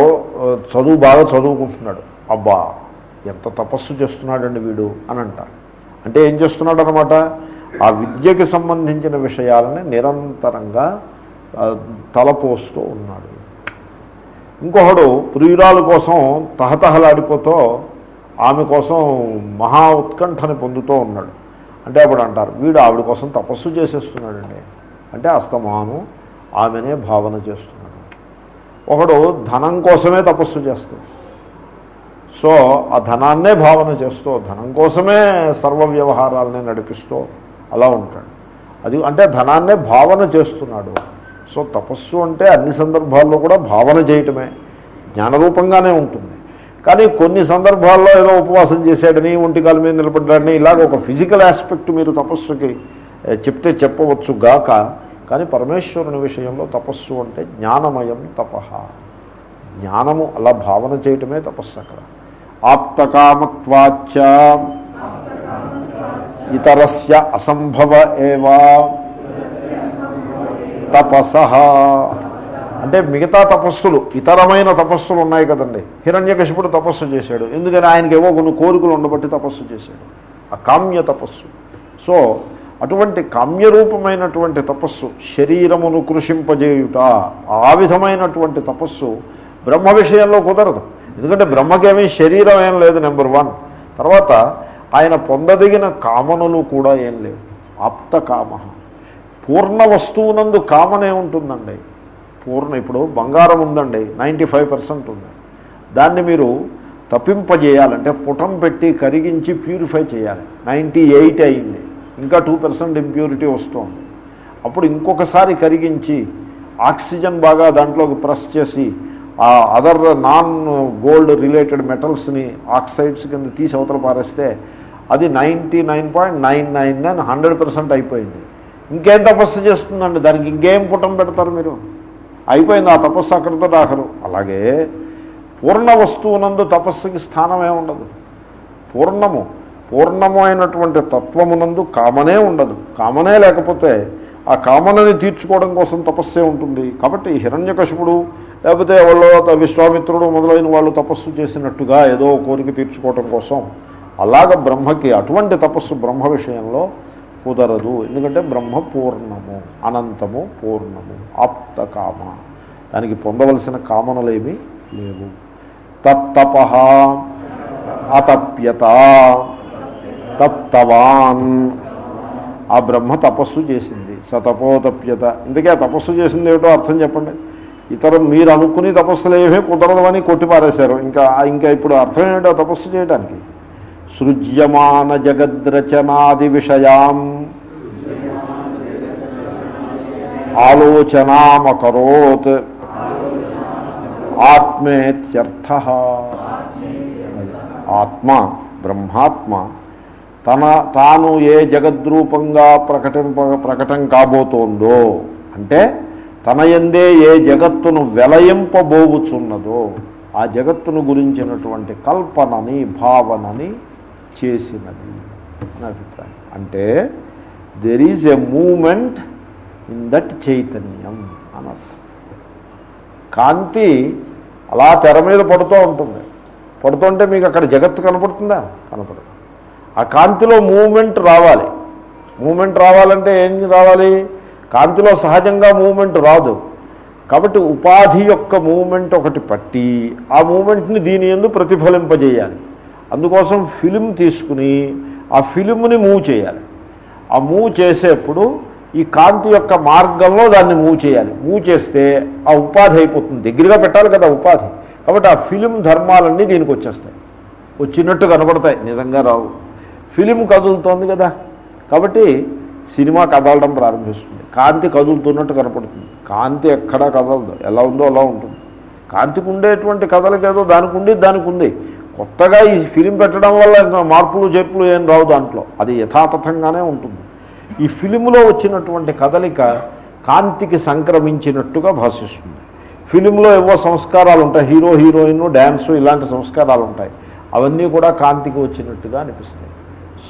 చదువు బాగా చదువుకుంటున్నాడు. అబ్బా ఎంత తపస్సు చేస్తున్నాడండి వీడు అని అంటారు. అంటే ఏం చేస్తున్నాడు అనమాట ఆ విద్యకి సంబంధించిన విషయాలని నిరంతరంగా తలపోస్తూ ఉన్నాడు. ఇంకొకడు ప్రియురాల కోసం తహతహలాడిపోతూ ఆమె కోసం మహా ఉత్కంఠని పొందుతూ ఉన్నాడు. అంటే అప్పుడు అంటారు వీడు ఆవిడ కోసం తపస్సు చేసేస్తున్నాడండి. అంటే అస్తమాను ఆమెనే భావన చేస్తున్నాడు. ఒకడు ధనం కోసమే తపస్సు చేస్తాడు సో ఆ ధనాన్నే భావన చేస్తూ ధనం కోసమే సర్వ వ్యవహారాలనే నడిపిస్తూ అలా ఉంటాడు. అది అంటే ధనాన్నే భావన చేస్తున్నాడు. సో తపస్సు అంటే అన్ని సందర్భాల్లో కూడా భావన చేయటమే జ్ఞానరూపంగానే ఉంటుంది. కానీ కొన్ని సందర్భాల్లో ఏదో ఉపవాసం చేశాడని ఒంటికాల మీద నిలబడ్డాడని ఇలాగ ఒక ఫిజికల్ ఆస్పెక్ట్ మీరు తపస్సుకి చెప్తే చెప్పవచ్చు గాక కానీ పరమేశ్వరుని విషయంలో తపస్సు అంటే జ్ఞానమయం తప. జ్ఞానము అలా భావన చేయటమే తపస్సు అక్కడ. ఆప్తకామత్వాచ ఇతరస్య అసంభవ ఏవా తపస. అంటే మిగతా తపస్సులు ఇతరమైన తపస్సులు ఉన్నాయి కదండి. హిరణ్యకశిపుడు తపస్సు చేశాడు. ఎందుకని ఆయనకి ఏవో కొన్ని కోరికలు ఉండబట్టి తపస్సు చేశాడు. అకామ్య తపస్సు. సో అటువంటి కామ్యరూపమైనటువంటి తపస్సు శరీరమును కృషింపజేయుట ఆ విధమైనటువంటి తపస్సు బ్రహ్మ విషయంలో కుదరదు. ఎందుకంటే బ్రహ్మకేమీ శరీరం ఏం లేదు నెంబర్ వన్. తర్వాత ఆయన పొందదగిన కామనలు కూడా ఏం లేవు. ఆప్త కామ. పూర్ణ వస్తువునందు కామనే ఉంటుందండి. పూర్ణ ఇప్పుడు బంగారం ఉందండి నైంటీ ఫైవ్ పర్సెంట్ ఉంది. దాన్ని మీరు తప్పింపజేయాలంటే పుటం పెట్టి కరిగించి ప్యూరిఫై చేయాలి. నైంటీ ఎయిట్ అయింది. ఇంకా టూ పర్సెంట్ ఇంప్యూరిటీ వస్తుంది. అప్పుడు ఇంకొకసారి కరిగించి ఆక్సిజన్ బాగా దాంట్లోకి ప్రెస్ చేసి ఆ అదర్ నాన్ గోల్డ్ రిలేటెడ్ మెటల్స్ని ఆక్సైడ్స్ కింద తీసి అవతల పారేస్తే అది ninety nine point nine nine nine hundred percent అయిపోయింది. ఇంకేం తపస్సు చేస్తుందండి? దానికి ఇంకేం పుటం పెడతారు మీరు? అయిపోయింది ఆ తపస్సు అక్కడితో దాఖలు. అలాగే పూర్ణ వస్తువునందు తపస్సుకి స్థానం ఉండదు పూర్ణము. పూర్ణము అయినటువంటి తత్వమునందు కామనే ఉండదు. కామనే లేకపోతే ఆ కామనని తీర్చుకోవడం కోసం తపస్సే ఉంటుంది. కాబట్టి ఈ హిరణ్యకశిపుడు లేకపోతే ఎవరో విశ్వామిత్రుడు మొదలైన వాళ్ళు తపస్సు చేసినట్టుగా ఏదో కోరిక తీర్చుకోవడం కోసం అలాగ బ్రహ్మకి అటువంటి తపస్సు బ్రహ్మ విషయంలో కుదరదు. ఎందుకంటే బ్రహ్మ పూర్ణము అనంతము పూర్ణము ఆప్త కామ దానికి పొందవలసిన కామనలేమీ లేవు. తత్తప అతప్యత. తప్తవాన్ ఆ బ్రహ్మ తపస్సు చేసింది. సతపోతప్యత. ఇందుకే ఆ తపస్సు చేసింది ఏమిటో అర్థం చెప్పండి. ఇతర మీరు అనుకుని తపస్సులు ఏమీ కుదరదని కొట్టిపారేశారు. ఇంకా ఇంకా ఇప్పుడు అర్థం ఏమిటో తపస్సు చేయడానికి? సృజ్యమాన జగద్రచనాది విషయాం. ఆలోచనామకరోత్. ఆత్మేత్యర్థ. ఆత్మ బ్రహ్మాత్మ తన తాను ఏ జగద్రూపంగా ప్రకటింప ప్రకటం కాబోతోందో అంటే తన ఎందే ఏ జగత్తును వెలయింపబోగుచున్నదో ఆ జగత్తును గురించినటువంటి కల్పనని భావనని చేసినది. అని అభిప్రాయం. అంటే there is a movement in that చైతన్యం అనర్థం కాంతి అలా తెర మీద పడుతూ ఉంటుంది. పడుతుంటే మీకు అక్కడ జగత్తు కనపడుతుందా? కనపడదు. ఆ కాంతిలో మూమెంట్ రావాలి. మూమెంట్ రావాలంటే ఏం రావాలి? కాంతిలో సహజంగా మూమెంట్ రాదు. కాబట్టి ఉపాధి యొక్క మూమెంట్ ఒకటి పట్టి ఆ మూమెంట్ని దీని ఎందు ప్రతిఫలింపజేయాలి. అందుకోసం ఫిలిం తీసుకుని ఆ ఫిలింని మూవ్ చేయాలి. ఆ మూవ్ చేసేప్పుడు ఈ కాంతి యొక్క మార్గంలో దాన్ని మూవ్ చేయాలి. మూవ్ చేస్తే ఆ ఉపాధి అయిపోతుంది. దగ్గరగా పెట్టాలి కదా ఉపాధి. కాబట్టి ఆ ఫిలిం ధర్మాలన్నీ దీనికి వచ్చేస్తాయి వచ్చినట్టు కనబడతాయి. నిజంగా రావు. ఫిలిం కదులుతోంది కదా. కాబట్టి సినిమా కదలడం ప్రారంభిస్తుంది. కాంతి కదులుతున్నట్టు కనపడుతుంది. కాంతి ఎక్కడా కదలదు. ఎలా ఉందో అలా ఉంటుంది. కాంతికి ఉండేటువంటి కథలకేదో దానికి ఉండి దానికి ఉంది. కొత్తగా ఈ ఫిలిం పెట్టడం వల్ల ఇంకా మార్పులు చేర్పులు ఏం రావు దాంట్లో. అది యథాతథంగానే ఉంటుంది. ఈ ఫిలింలో వచ్చినటువంటి కదలిక కాంతికి సంక్రమించినట్టుగా భాషిస్తుంది. ఫిలింలో ఏవో సంస్కారాలు ఉంటాయి. హీరో హీరోయిన్ డ్యాన్సు ఇలాంటి సంస్కారాలు ఉంటాయి. అవన్నీ కూడా కాంతికి వచ్చినట్టుగా అనిపిస్తాయి.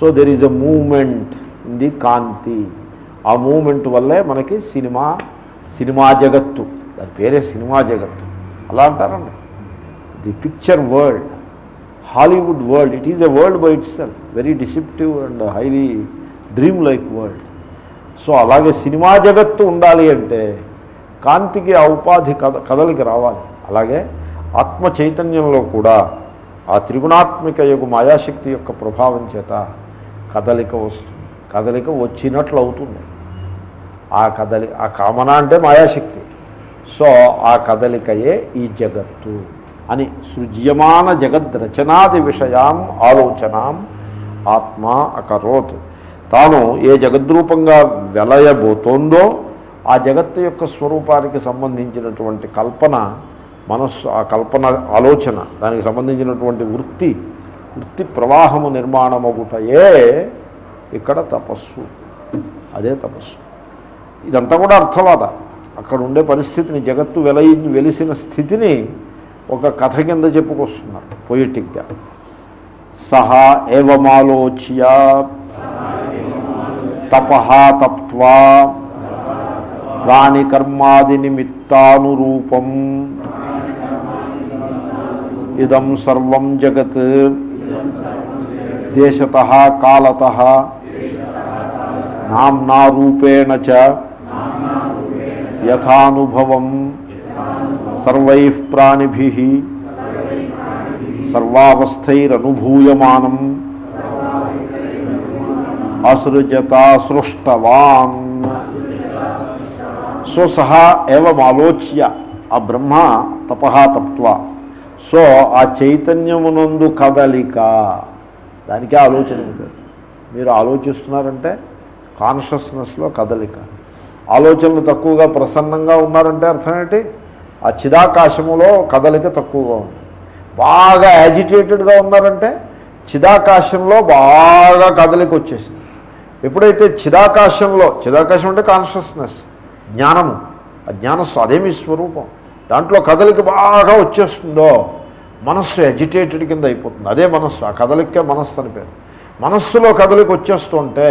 So there is a movement in the కాంతి ఆ మూమెంట్ వల్లే మనకి సినిమా సినిమా జగత్తు. దాని పేరే సినిమా జగత్తు. అలా అంటారండి. The picture world Hollywood world it is a world by itself very deceptive and highly dreamlike world so అలాగే సినిమా జగత్తు ఉండాలి అంటే కాంతికి ఆ ఉపాధి కథ కథలకి రావాలి. అలాగే ఆత్మ చైతన్యంలో కూడా ఆ త్రిగుణాత్మిక యొక్క మాయాశక్తి యొక్క ప్రభావం చేత కదలిక వస్తుంది. కదలిక వచ్చినట్లు అవుతుంది ఆ కదలి ఆ కామన అంటే మాయాశక్తి. సో ఆ కదలికయే ఈ జగత్తు అని సృజ్యమాన జగద్రచనాది విషయాం ఆలోచనాం ఆత్మ అకరోత్. తాను ఏ జగద్రూపంగా వెలయబోతోందో ఆ జగత్తు యొక్క స్వరూపానికి సంబంధించినటువంటి కల్పన మనస్సు ఆ కల్పన ఆలోచన దానికి సంబంధించినటువంటి వృత్తి వృత్తి ప్రవాహము నిర్మాణమగుటయే ఇక్కడ తపస్సు. అదే తపస్సు. ఇదంతా కూడా అర్థవాద. అక్కడ ఉండే పరిస్థితిని జగత్తు వెలయి వెలిసిన స్థితిని ఒక కథ కింద చెప్పుకొస్తున్నారు పొయిటిక్గా. సహా ఏవమాలోచ్య తపహా తప్వా ప్రాణి కర్మాది నిమిత్తానురూపం. ఇదం సర్వం జగత్. దేశత కాలత నామ్నా రూపేణ చ యథానుభవం సర్వై ప్రాణిభి సర్వావస్థైరనుభూయమానం అసృజత సృష్టవాన్ సో సహా ఏవమాలోచ్య ఆ బ్రహ్మ తపహ తప్వ సో ఆ చైతన్యమునందు కదలిక. దానికే ఆలోచన మీరు ఆలోచిస్తున్నారంటే కాన్షియస్నెస్లో కదలిక. ఆలోచనలు తక్కువగా ప్రసన్నంగా ఉన్నారంటే అర్థం ఏంటి? ఆ చిదాకాశములో కదలిక తక్కువగా ఉంది. బాగా యాజిటేటెడ్గా ఉన్నారంటే చిదాకాశంలో బాగా కదలిక వచ్చేసింది. ఎప్పుడైతే చిదాకాశంలో చిదాకాశం అంటే కాన్షియస్నెస్ జ్ఞానము. ఆ జ్ఞాన అదేమి స్వరూపం. దాంట్లో కదలిక బాగా వచ్చేస్తుందో మనస్సు ఎజిటేటెడ్ కింద అయిపోతుంది. అదే మనస్సు ఆ కదలికే మనస్సు అని పేరు. మనస్సులో కదలిక వచ్చేస్తుంటే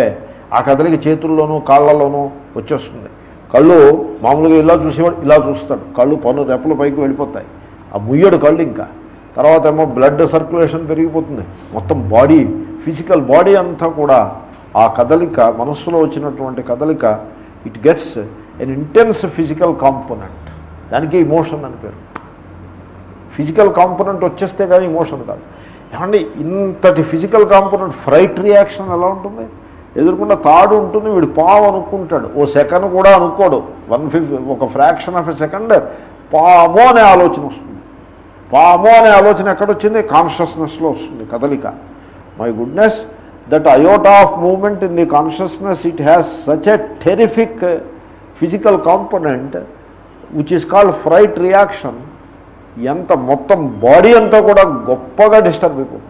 ఆ కదలిక చేతుల్లోనూ కాళ్ళలోనూ వచ్చేస్తుంది. కళ్ళు మామూలుగా ఇలా చూసేవాడు ఇలా చూస్తాడు. కళ్ళు పన్ను రెప్పల పైకి వెళ్ళిపోతాయి. ఆ ముయ్యడు కళ్ళు ఇంకా. తర్వాత ఏమో బ్లడ్ సర్క్యులేషన్ పెరిగిపోతుంది. మొత్తం బాడీ ఫిజికల్ బాడీ అంతా కూడా ఆ కదలిక మనస్సులో వచ్చినటువంటి కదలిక it gets an intense physical component దానికి ఇమోషన్ అని పేరు. ఫిజికల్ కాంపోనెంట్ వచ్చేస్తే కానీ ఇమోషన్ కాదు. ఏమండి ఇంతటి ఫిజికల్ కాంపోనెంట్ ఫ్రైట్ రియాక్షన్ ఎలా ఉంటుంది? ఎదుర్కొన్న తాడు ఉంటుంది వీడు పావు అనుకుంటాడు. ఓ సెకండ్ కూడా అనుకోడు. వన్ ఫిఫ్త్ ఒక ఫ్రాక్షన్ ఆఫ్ ఎ సెకండ్ పాము అనే ఆలోచన వస్తుంది. పాము అనే ఆలోచన ఎక్కడొచ్చింది? కాన్షియస్నెస్లో వస్తుంది కదలిక. My goodness that iota of movement in the consciousness it has such a terrific physical component which is called fright reaction ఎంత మొత్తం బాడీ అంతా కూడా గొప్పగా డిస్టర్బ్ అయిపోతుంది.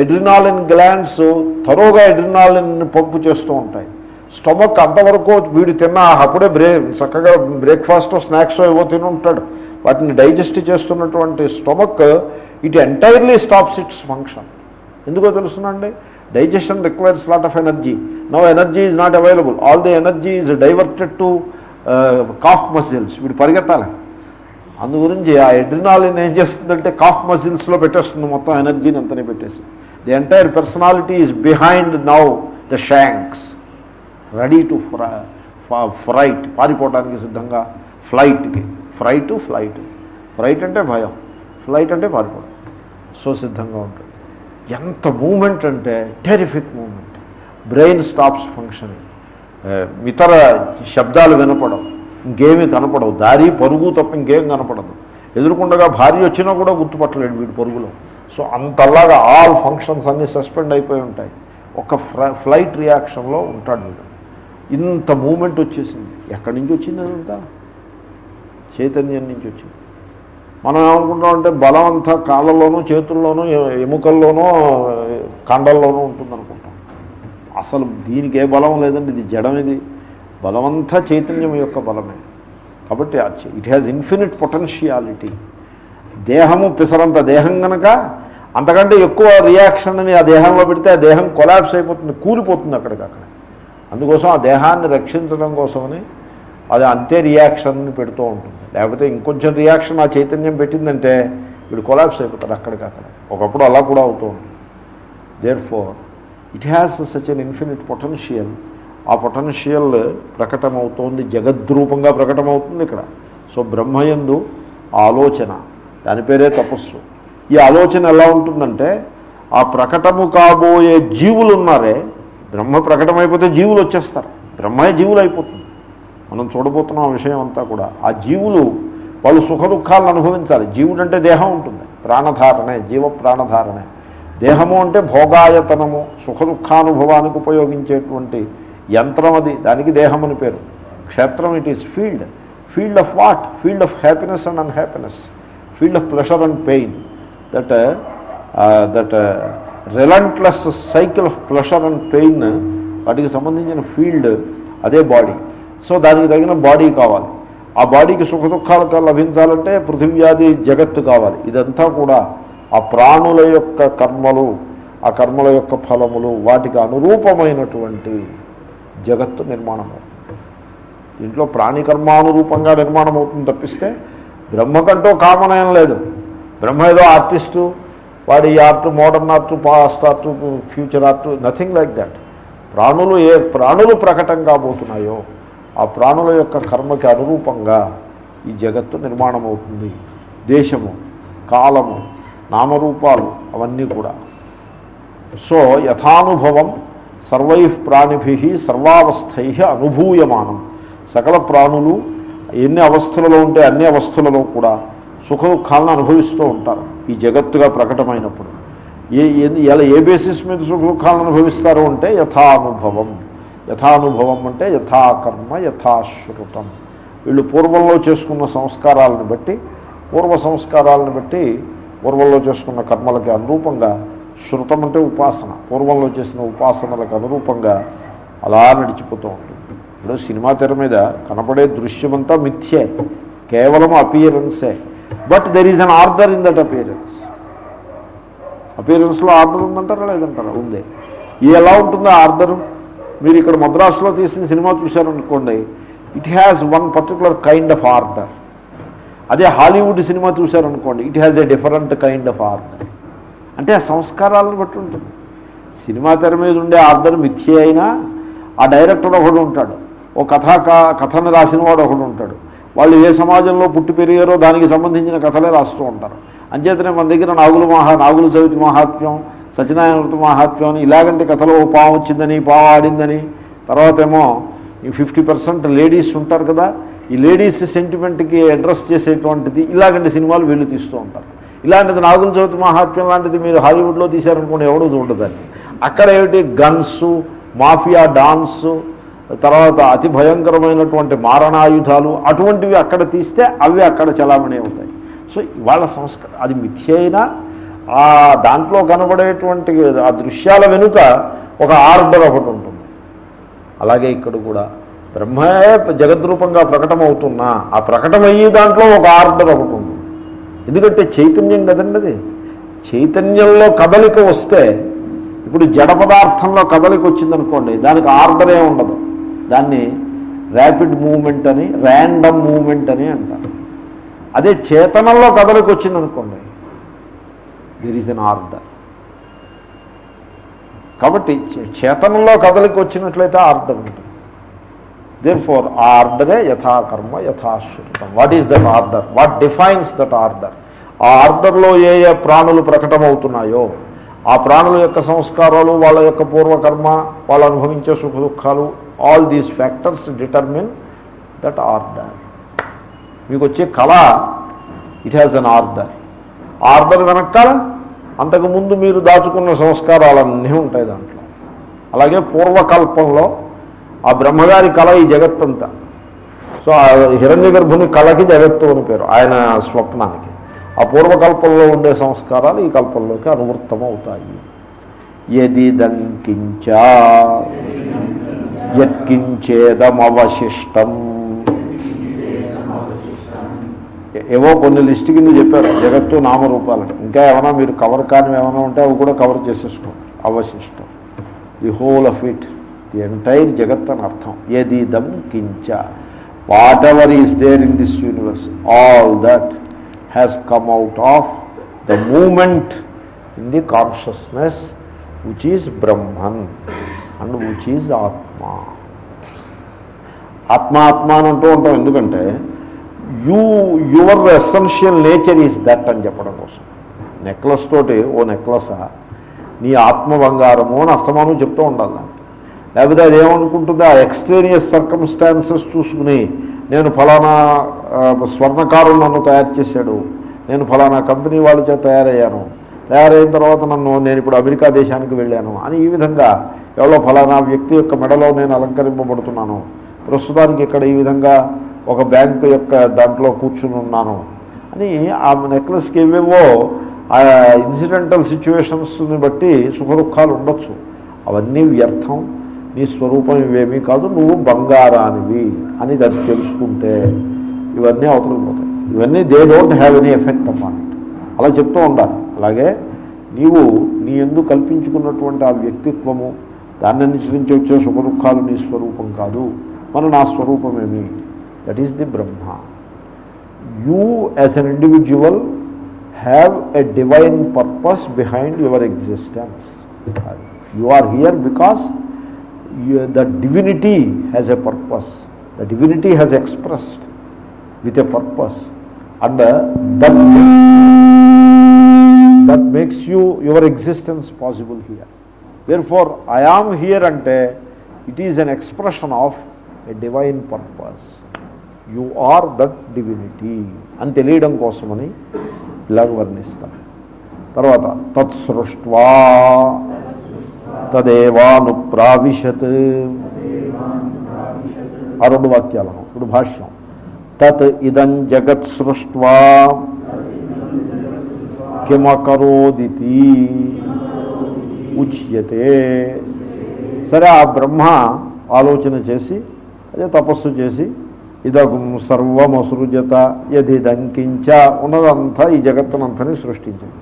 ఎడ్రినాలిన్ గ్లాండ్స్ తరోగా ఎడ్రినాలిన్ పంపు చేస్తూ ఉంటాయి. స్టమక్ అంతవరకు వీడు తిన్న అప్పుడే బ్రే చక్కగా బ్రేక్ఫాస్ట్ స్నాక్స్ ఏవో తిని ఉంటాడు. వాటిని డైజెస్ట్ చేస్తున్నటువంటి stomach it entirely stops its function ఎందుకో తెలుసునండి? Digestion requires lot of energy no energy is not available all the energy is diverted to calf muscles వీడు పరిగెత్తాలి. అందు గురించి ఆ ఎడ్రినాలిన్ ఏం చేస్తుందంటే కాఫ్ మసిల్స్లో పెట్టేస్తుంది మొత్తం ఎనర్జీని అంతనే పెట్టేసి. The entire personality is behind now the shanks ready to fright పారిపోవడానికి సిద్ధంగా ఫ్లైట్కి ఫ్రైట్ ఫ్లైట్ ఫ్రైట్ అంటే భయం. ఫ్లైట్ అంటే పారిపోవడం. సో సిద్ధంగా ఉంటుంది. ఎంత మూమెంట్ అంటే terrific movement brain stops functioning ఇతర శబ్దాలు వినపడవు. ఇంకేమీ కనపడవు. దారి పరుగు తప్ప ఇంకేం కనపడదు. ఎదురుకుండగా భార్య వచ్చినా కూడా గుర్తుపట్టలేడు వీడి పరుగులో. సో అంతలాగా ఆల్ ఫంక్షన్స్ అన్నీ సస్పెండ్ అయిపోయి ఉంటాయి. ఒక ఫ్లైట్ రియాక్షన్లో ఉంటాడు వీడు. ఇంత మూమెంట్ వచ్చేసింది. ఎక్కడి నుంచి వచ్చింది అదంతా? చైతన్యం నుంచి వచ్చింది. మనం ఏమనుకుంటామంటే బలం అంతా కాళ్ళలోనూ చేతుల్లోనూ ఎముకల్లోనూ కండల్లోనూ ఉంటుంది అసలు దీనికి ఏ బలం లేదండి ఇది జడం ఇది. బలమంతా చైతన్యం యొక్క బలమే. కాబట్టి ఇట్ హ్యాస్ ఇన్ఫినిట్ పొటెన్షియాలిటీ దేహము పిసరంత దేహం కనుక అంతకంటే ఎక్కువ రియాక్షన్ అని ఆ దేహంలో పెడితే ఆ దేహం కొలాప్స్ అయిపోతుంది కూలిపోతుంది అక్కడికక్కడ అందుకోసం ఆ దేహాన్ని రక్షించడం కోసమని అది అంతే రియాక్షన్ పెడుతూ ఉంటుంది. లేకపోతే ఇంకొంచెం రియాక్షన్ ఆ చైతన్యం పెట్టిందంటే వీడు కొలాప్స్ అయిపోతాడు అక్కడికక్కడ ఒకప్పుడు అలా కూడా అవుతూ ఉంటుంది. Therefore it has such an infinite potential ఆ పొటెన్షియల్ ప్రకటమవుతోంది జగద్రూపంగా ప్రకటమవుతుంది ఇక్కడ. సో బ్రహ్మయందు ఆలోచన. దాని పేరే తపస్సు. ఈ ఆలోచన ఎలా ఉంటుందంటే ఆ ప్రకటము కాబోయే జీవులు ఉన్నారే బ్రహ్మ ప్రకటమైపోతే జీవులు వచ్చేస్తారు. బ్రహ్మే జీవులు అయిపోతుంది. మనం చూడబోతున్న విషయం అంతా కూడా. ఆ జీవులు వాళ్ళు సుఖ దుఃఖాలను అనుభవించాలి. జీవుడు అంటే దేహం ఉంటుంది. ప్రాణధారణే జీవ ప్రాణధారణే. దేహము అంటే భోగాయతనము సుఖ దుఃఖానుభవానికి ఉపయోగించేటువంటి యంత్రం అది. దానికి దేహం అని పేరు. క్షేత్రం it is field field of what field of happiness and unhappiness field of pleasure and pain that that relentless cycle of pleasure and pain వాటికి సంబంధించిన ఫీల్డ్ అదే బాడీ సో దానికి తగిన బాడీ కావాలి. ఆ బాడీకి సుఖ దుఃఖాలు లభించాలంటే పృథివ్యాధి జగత్తు కావాలి. ఇదంతా కూడా ఆ ప్రాణుల యొక్క కర్మలు ఆ కర్మల యొక్క ఫలములు వాటికి అనురూపమైనటువంటి జగత్తు నిర్మాణం అవుతుంది దీంట్లో ప్రాణి నిర్మాణం అవుతుంది తప్పిస్తే బ్రహ్మకంటూ కామనయం లేదు. బ్రహ్మ ఏదో ఆర్టిస్టు వాడి art modern art past art future art nothing like that. ప్రాణులు ఏ ప్రాణులు ప్రకటం కాబోతున్నాయో ఆ ప్రాణుల యొక్క కర్మకి అనురూపంగా ఈ జగత్తు నిర్మాణం అవుతుంది దేశము కాలము నామరూపాలు అవన్నీ కూడా. సో యథానుభవం సర్వై ప్రాణిభి సర్వావస్థై అనుభూయమానం. సకల ప్రాణులు ఎన్ని అవస్థలలో ఉంటే అన్ని అవస్థలలో కూడా సుఖ దుఃఖాలను అనుభవిస్తూ ఉంటారు. ఈ జగత్తుగా ప్రకటమైనప్పుడు. ఏ ఎలా ఏ బేసిస్ మీద సుఖ దుఃఖాలను అనుభవిస్తారు అంటే యథానుభవం. యథానుభవం అంటే యథాకర్మ యథాశ్రుతం. వీళ్ళు పూర్వంలో చేసుకున్న సంస్కారాలను బట్టి పూర్వ సంస్కారాలను బట్టి పూర్వంలో చేసుకున్న కర్మలకి అనురూపంగా శృతం అంటే ఉపాసన. పూర్వంలో చేసిన ఉపాసనలకు అనురూపంగా అలా నడిచిపోతూ ఉంటుంది. ఇప్పుడు సినిమా తెర మీద కనపడే దృశ్యమంతా మిథ్యే. కేవలం అపియరెన్సే. But there is an order in that appearance అపియరెన్స్లో order ఉందంటారా లేదంటారా? ఉంది. ఎలా ఉంటుందో ఆర్డర్? మీరు ఇక్కడ మద్రాసులో తీసిన cinema చూశారనుకోండి it has one particular kind of order అదే Hollywood cinema చూశారనుకోండి it has a different kind of order అంటే ఆ సంస్కారాలను బట్టి ఉంటుంది. సినిమా తెర మీద ఉండే ఆర్డర్ మిథ్య అయినా ఆ డైరెక్టర్ ఒకడు ఉంటాడు. ఓ కథాకా కథను రాసిన వాడు ఒకడు ఉంటాడు. వాళ్ళు ఏ సమాజంలో పుట్టి పెరిగారో దానికి సంబంధించిన కథలే రాస్తూ ఉంటారు. అంచేతనే మన దగ్గర నాగుల మహా నాగుల చవితి మహాత్మ్యం సత్యనారాయణ వృత మహాత్మ్యం అని ఇలాగంటి కథలో పాము వచ్చిందని పాము ఆడిందని తర్వాత ఏమో ఫిఫ్టీ పర్సెంట్ లేడీస్ ఉంటారు కదా ఈ లేడీస్ సెంటిమెంట్కి అడ్రస్ చేసేటువంటిది ఇలాగంటి సినిమాలు వీళ్ళు తీస్తూ ఉంటారు. ఇలాంటిది నాగుల చవితి మహాత్మ్యం లాంటిది మీరు హాలీవుడ్లో తీశారనుకోండి ఎవడో చూడదని అక్కడ ఏమిటి? గన్స్ మాఫియా డాన్స్ తర్వాత అతి భయంకరమైనటువంటి మారణాయుధాలు అటువంటివి అక్కడ తీస్తే అవి అక్కడ చలామణి అవుతాయి. సో ఇవాళ సంస్కారం అది మిథ్య అయినా ఆ దాంట్లో కనబడేటువంటి ఆ దృశ్యాల వెనుక ఒక ఆర్డర్ ఒకటి ఉంటుంది. అలాగే ఇక్కడ కూడా బ్రహ్మయే జగద్రూపంగా ప్రకటమవుతున్నా ఆ ప్రకటమయ్యే దాంట్లో ఒక ఆర్డర్ ఒకటి ఉంటుంది ఎందుకంటే చైతన్యం కదండి అది. చైతన్యంలో కదలిక వస్తే ఇప్పుడు జడ పదార్థంలో కదలిక వచ్చిందనుకోండి దానికి ఆర్డరే ఉండదు. దాన్ని ర్యాపిడ్ మూమెంట్ అని ర్యాండమ్ మూమెంట్ అని అంటారు. అదే చేతనంలో కదలిక వచ్చిందనుకోండి దిర్ ఈజ్ అన్ ఆర్డర్ కాబట్టి చేతనంలో కదలికి వచ్చినట్లయితే ఆర్డర్ ఉంటుంది. దేర్ ఫోర్ ఆ ఆర్డరే యథాకర్మ యథాశ్రుతం what is that order what defines that order ఆ ఆర్డర్లో ఏ ఏ ప్రాణులు ప్రకటమవుతున్నాయో ఆ ప్రాణుల యొక్క సంస్కారాలు వాళ్ళ యొక్క పూర్వకర్మ వాళ్ళు అనుభవించే సుఖ దుఃఖాలు all these factors determine that order మీకు వచ్చే కళ it has an order order వెనకాల అంతకుముందు మీరు దాచుకున్న సంస్కారాలన్నీ ఉంటాయి దాంట్లో. అలాగే పూర్వకల్పంలో ఆ బ్రహ్మగారి కళ ఈ జగత్తంతా. సో ఆ హిరణ్య గర్భుని కళకి జగత్తు అని పేరు ఆయన స్వప్నానికి. ఆ పూర్వకల్పంలో ఉండే సంస్కారాలు ఈ కల్పంలోకి అనువృత్తమవుతాయి. ఎదిదంకించ ఏవో కొన్ని లిస్ట్ కింద చెప్పారు జగత్తు నామరూపాలని. ఇంకా ఏమైనా మీరు కవర్ కాని ఏమైనా ఉంటే అవి కూడా కవర్ చేసేసుకోండి అవశిష్టం. The whole of it the entire జగత్ అని అర్థం. దమ్ కించ. Whatever is there in this universe all that has come out of the movement in the consciousness which is Brahman and which is atma ఆత్మ అని అంటూ ఉంటాం. ఎందుకంటే you your essential nature is that అని చెప్పడం కోసం. నెక్లెస్ తోటి ఓ నెక్లెసా? నీ ఆత్మ బంగారము అని అస్తమానం చెప్తూ ఉండాలి దానికి. లేకపోతే అది ఆ ఎక్స్టేరియస్ సర్కమ్స్టాన్సెస్ చూసుకుని నేను ఫలానా స్వర్ణకారులు నన్ను తయారు చేశాడు. నేను ఫలానా కంపెనీ వాళ్ళ చేత తయారయ్యాను. తయారైన తర్వాత నన్ను నేను ఇప్పుడు అమెరికా దేశానికి వెళ్ళాను అని ఈ విధంగా ఎవరో ఫలానా వ్యక్తి యొక్క మెడలో నేను అలంకరింపబడుతున్నాను. ప్రస్తుతానికి ఇక్కడ ఈ విధంగా ఒక బ్యాంకు యొక్క దాంట్లో కూర్చుని ఉన్నాను అని ఆ నెక్లెస్కి ఏవేవో ఆ ఇన్సిడెంటల్ సిచ్యువేషన్స్ని బట్టి సుఖదుఖాలు ఉండొచ్చు. అవన్నీ వ్యర్థం. నీ స్వరూపం ఇవేమీ కాదు. నువ్వు బంగారానివి అని దాన్ని తెలుసుకుంటే ఇవన్నీ అవతలిపోతాయి ఇవన్నీ they don't have any effect upon అలా చెప్తూ ఉండాలి. అలాగే నీవు నీ ఎందు కల్పించుకున్నటువంటి ఆ వ్యక్తిత్వము దాన్ని అనుసరించి వచ్చే సుఖదుఖాలు నీ స్వరూపం కాదు. మన నా స్వరూపమేమి? that is the brahma. You as an individual have a divine purpose behind your existence. You are here because the divinity has a purpose. The divinity has expressed with a purpose. And uh, that that makes you your existence possible here. Therefore i am here and uh, it is an expression of a divine purpose. You are that divinity అని తెలియడం కోసమని ఇలాగ వర్ణిస్తారు. తర్వాత తత్సృష్వా తదేవాను ప్రావిశత్ ఆ రెండు వాక్యాలను ఇప్పుడు భాష్యం. తత్ ఇదం జగత్ సృష్వా కిమకరోదితి ఉచ్యతే. సరే ఆ బ్రహ్మ ఆలోచన చేసి అదే తపస్సు చేసి ఇదం సర్వమసృజత యదిదంకించ ఉన్నదంతా ఈ జగత్తునంతని సృష్టించింది.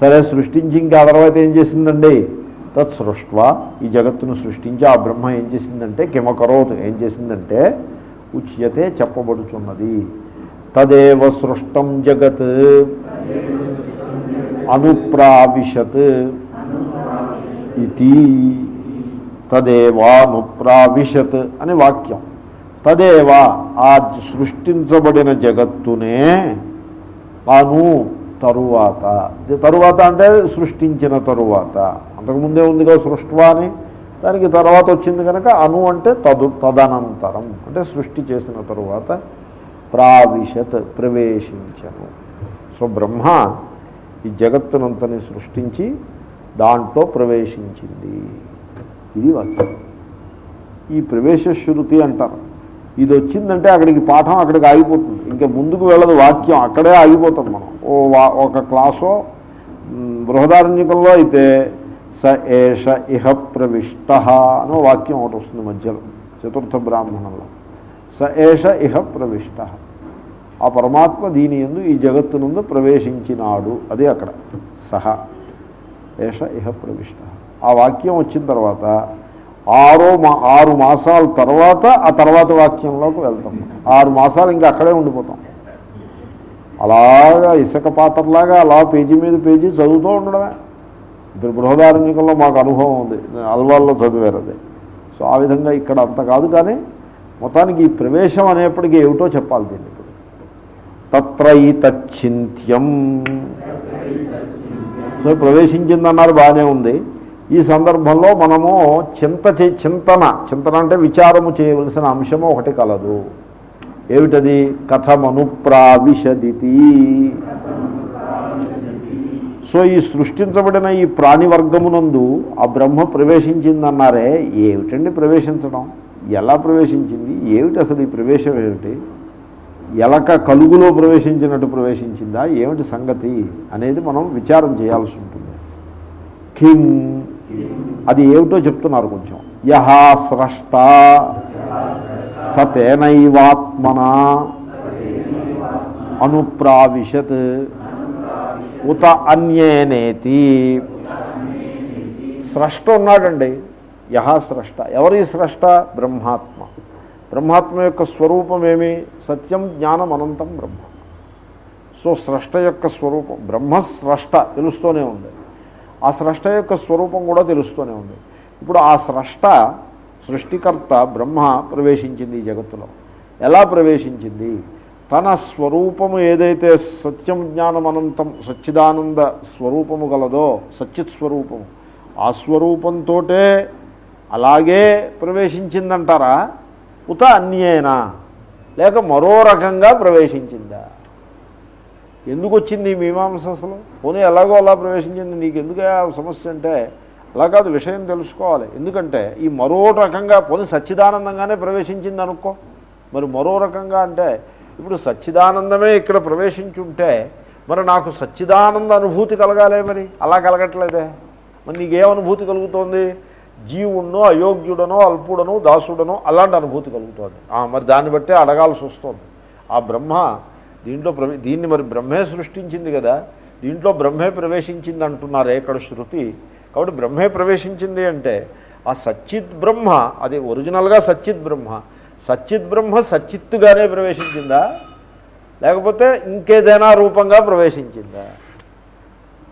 సరే సృష్టించి ఇంకా తర్వాత ఏం చేసిందండి? తత్ సృష్ట్వ ఈ జగత్తును సృష్టించి ఆ బ్రహ్మ ఏం చేసిందంటే కిమకరోత్ ఏం చేసిందంటే ఉచ్యతే చెప్పబడుచున్నది. తదేవ సృష్టం జగత్ అనుప్రావిశత్ ఇది. తదేవానుప్రావిశత్ అనే వాక్యం. తదేవా ఆ సృష్టించబడిన జగత్తునే అను తరువాత. తరువాత అంటే సృష్టించిన తరువాత. అంతకుముందే ఉందిగా సృష్టివా అని. దానికి తర్వాత వచ్చింది కనుక అను అంటే తదు తదనంతరం. అంటే సృష్టి చేసిన తరువాత ప్రావిశత్ ప్రవేశించను. సో బ్రహ్మ ఈ జగత్తునంతని సృష్టించి దాంట్లో ప్రవేశించింది. ఇది వాక్యం. ఈ ప్రవేశ శృతి అంటారు. ఇది వచ్చిందంటే అక్కడికి పాఠం అక్కడికి ఆగిపోతుంది. ఇంకా ముందుకు వెళ్ళదు వాక్యం అక్కడే ఆగిపోతాం మనం. ఓ వా- ఒక క్లాసో బృహదారణ్యకంలో అయితే స ఏష ఇహ ప్రవిష్ట అనో వాక్యం ఒకటి వస్తుంది మధ్యలో చతుర్థ బ్రాహ్మణంలో. స ఏష ఇహ ప్రవిష్ట. ఆ పరమాత్మ దీని ఎందు ఈ జగత్తునందు ప్రవేశించినాడు. అది అక్కడ. సహ. ఏష ఇహ ప్రవిష్ట. ఆ వాక్యం వచ్చిన తర్వాత ఆరో మా ఆరు మాసాల తర్వాత ఆ తర్వాత వాక్యంలోకి వెళ్తాం. ఆరు మాసాలు ఇంకా అక్కడే ఉండిపోతాం. అలాగా ఇసుక పాత్రలాగా అలా పేజీ మీద పేజీ చదువుతూ ఉండడమే. ఇప్పుడు బృహదారణ్యకంలో మాకు అనుభవం ఉంది. అల్వాల్లో చదివారు అది. సో ఆ విధంగా ఇక్కడ అంత కాదు కానీ మొత్తానికి ఈ ప్రవేశం అనేప్పటికీ ఏమిటో చెప్పాలి దీన్ని ఇప్పుడు. తత్రైతచ్చింత్యం సో ప్రవేశించిందన్నారు బాగానే ఉంది. ఈ సందర్భంలో మనము చింత చే చింతన చింతన అంటే విచారము చేయవలసిన అంశము ఒకటి కలదు. ఏమిటది? కథమను ప్రావిశదితి సో ఈ సృష్టించబడిన ఈ ప్రాణివర్గమునందు ఆ బ్రహ్మ ప్రవేశించిందన్నారే ఏమిటండి ప్రవేశించడం? ఎలా ప్రవేశించింది? ఏమిటి అసలు ఈ ప్రవేశం ఏమిటి? ఎలక కలుగులో ప్రవేశించినట్టు ప్రవేశించిందా? ఏమిటి సంగతి? అనేది మనం విచారం చేయాల్సి ఉంటుంది. కిం అది ఏమిటో చెప్తున్నారు కొంచెం. యహా స్రష్ట సతేనైవాత్మన అనుప్రావిశత్ ఉత అన్యేనేతి. స్రష్ట ఉన్నాడండి. యహ స్రష్ట. ఎవరి స్రష్ట? బ్రహ్మాత్మ. బ్రహ్మాత్మ యొక్క స్వరూపం ఏమి? సత్యం జ్ఞానం అనంతం బ్రహ్మ. సో స్రష్ట యొక్క స్వరూపం బ్రహ్మ స్రష్ట తెలుస్తూనే ఉంది. ఆ స్రష్ట యొక్క స్వరూపం కూడా తెలుస్తూనే ఉంది. ఇప్పుడు ఆ స్రష్ట సృష్టికర్త బ్రహ్మ ప్రవేశించింది ఈ జగత్తులో. ఎలా ప్రవేశించింది? తన స్వరూపము ఏదైతే సత్యం జ్ఞానం అనంతం సచ్చిదానంద స్వరూపము గలదో సచ్చిత్ స్వరూపము ఆ స్వరూపంతో అలాగే ప్రవేశించిందంటారా? ఉత అన్యేనా? లేక మరో రకంగా ప్రవేశించిందా? ఎందుకు వచ్చింది ఈ మీమాంస అసలు? పోనీ ఎలాగో అలా ప్రవేశించింది. నీకు ఎందుకు ఆ సమస్య అంటే? అలా కాదు విషయం తెలుసుకోవాలి. ఎందుకంటే ఈ మరో రకంగా పోనీ సచ్చిదానందంగానే ప్రవేశించింది అనుకో. మరి మరో రకంగా అంటే ఇప్పుడు సచ్చిదానందమే ఇక్కడ ప్రవేశించుంటే మరి నాకు సచ్చిదానంద అనుభూతి కలగాలే మరి. అలా కలగట్లేదే. మరి నీకేం అనుభూతి కలుగుతోంది? జీవుణ్ణో అయోగ్యుడనో అల్పుడనో దాసుడనో అలాంటి అనుభూతి కలుగుతోంది. ఆ, మరి దాన్ని బట్టే అడగాల్సి వస్తుంది. ఆ బ్రహ్మ దీంట్లో ప్రవే దీన్ని మరి బ్రహ్మే సృష్టించింది కదా దీంట్లో బ్రహ్మే ప్రవేశించింది అంటున్నారే ఇక్కడ శృతి. కాబట్టి బ్రహ్మే ప్రవేశించింది అంటే ఆ సచ్చిత్ బ్రహ్మ అది ఒరిజినల్గా సచ్చిత్ బ్రహ్మ. సచ్చిత్ బ్రహ్మ సచ్చిత్తుగానే ప్రవేశించిందా? లేకపోతే ఇంకేదైనా రూపంగా ప్రవేశించిందా?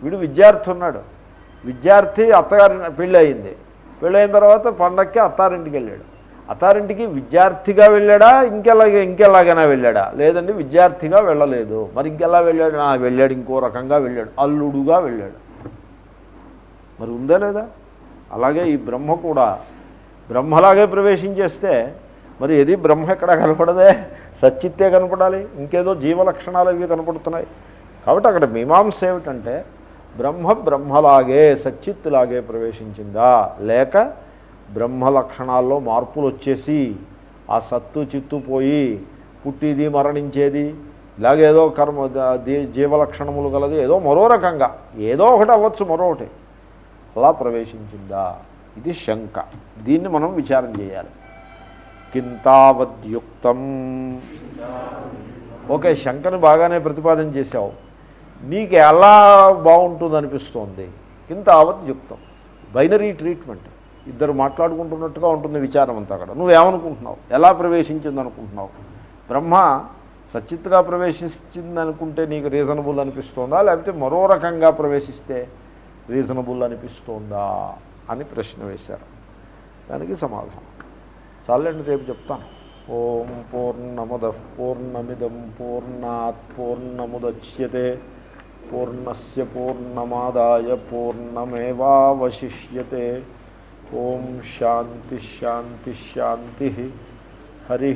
వీడు విద్యార్థి ఉన్నాడు. విద్యార్థి అత్తగారి పెళ్ళి అయింది. పెళ్ళి అయిన తర్వాత పండక్కి అత్తారింటికి వెళ్ళాడు. అథారిటీకి విద్యార్థిగా వెళ్ళాడా? ఇంకెలాగే ఇంకెలాగైనా వెళ్ళాడా? లేదండి విద్యార్థిగా వెళ్ళలేదు. మరి ఇంకెలా వెళ్ళాడు? ఆ, వెళ్ళాడు ఇంకో రకంగా వెళ్ళాడు. అల్లుడుగా వెళ్ళాడు. మరి ఉందా లేదా? అలాగే ఈ బ్రహ్మ కూడా బ్రహ్మలాగే ప్రవేశించేస్తే మరి ఏది బ్రహ్మ ఎక్కడ కనపడదే? సచ్చిత్తే కనపడాలి. ఇంకేదో జీవలక్షణాలు ఇవి కనపడుతున్నాయి. కాబట్టి అక్కడ మీమాంస ఏమిటంటే బ్రహ్మ బ్రహ్మలాగే సచ్చిత్తులాగే ప్రవేశించిందా? లేక బ్రహ్మ లక్షణాల్లో మార్పులు వచ్చేసి ఆ సత్తు చిత్తు పోయి పుట్టిది మరణించేది ఇలాగేదో కర్మ జీవలక్షణములు గలది ఏదో మరో రకంగా ఏదో ఒకటి అవ్వచ్చు మరొకటి అలా ప్రవేశించిందా? ఇది శంక. దీన్ని మనం విచారం చేయాలి. కింతావద్యుక్తం. ఓకే శంకను బాగానే ప్రతిపాదన చేశావు. నీకు ఎలా బాగుంటుంది అనిపిస్తోంది కింతావద్యుక్తం. Binary treatment. ఇద్దరు మాట్లాడుకుంటున్నట్టుగా ఉంటుంది విచారం అంతా అక్కడ. నువ్వేమనుకుంటున్నావు? ఎలా ప్రవేశించింది అనుకుంటున్నావు బ్రహ్మ సచిత్తుగా ప్రవేశించింది అనుకుంటే నీకు రీజనబుల్ అనిపిస్తోందా? లేకపోతే మరో రకంగా ప్రవేశిస్తే రీజనబుల్ అనిపిస్తోందా? అని ప్రశ్న వేశారు. దానికి సమాధానం. చాలండి రేపు చెప్తాను. ఓం పూర్ణముద పూర్ణమిదం పూర్ణాత్ పూర్ణముద్యతే పూర్ణస్ పూర్ణమాదాయ పూర్ణమేవాశిష్యతే ఓం శాంతి శాంతి శాంతి హరి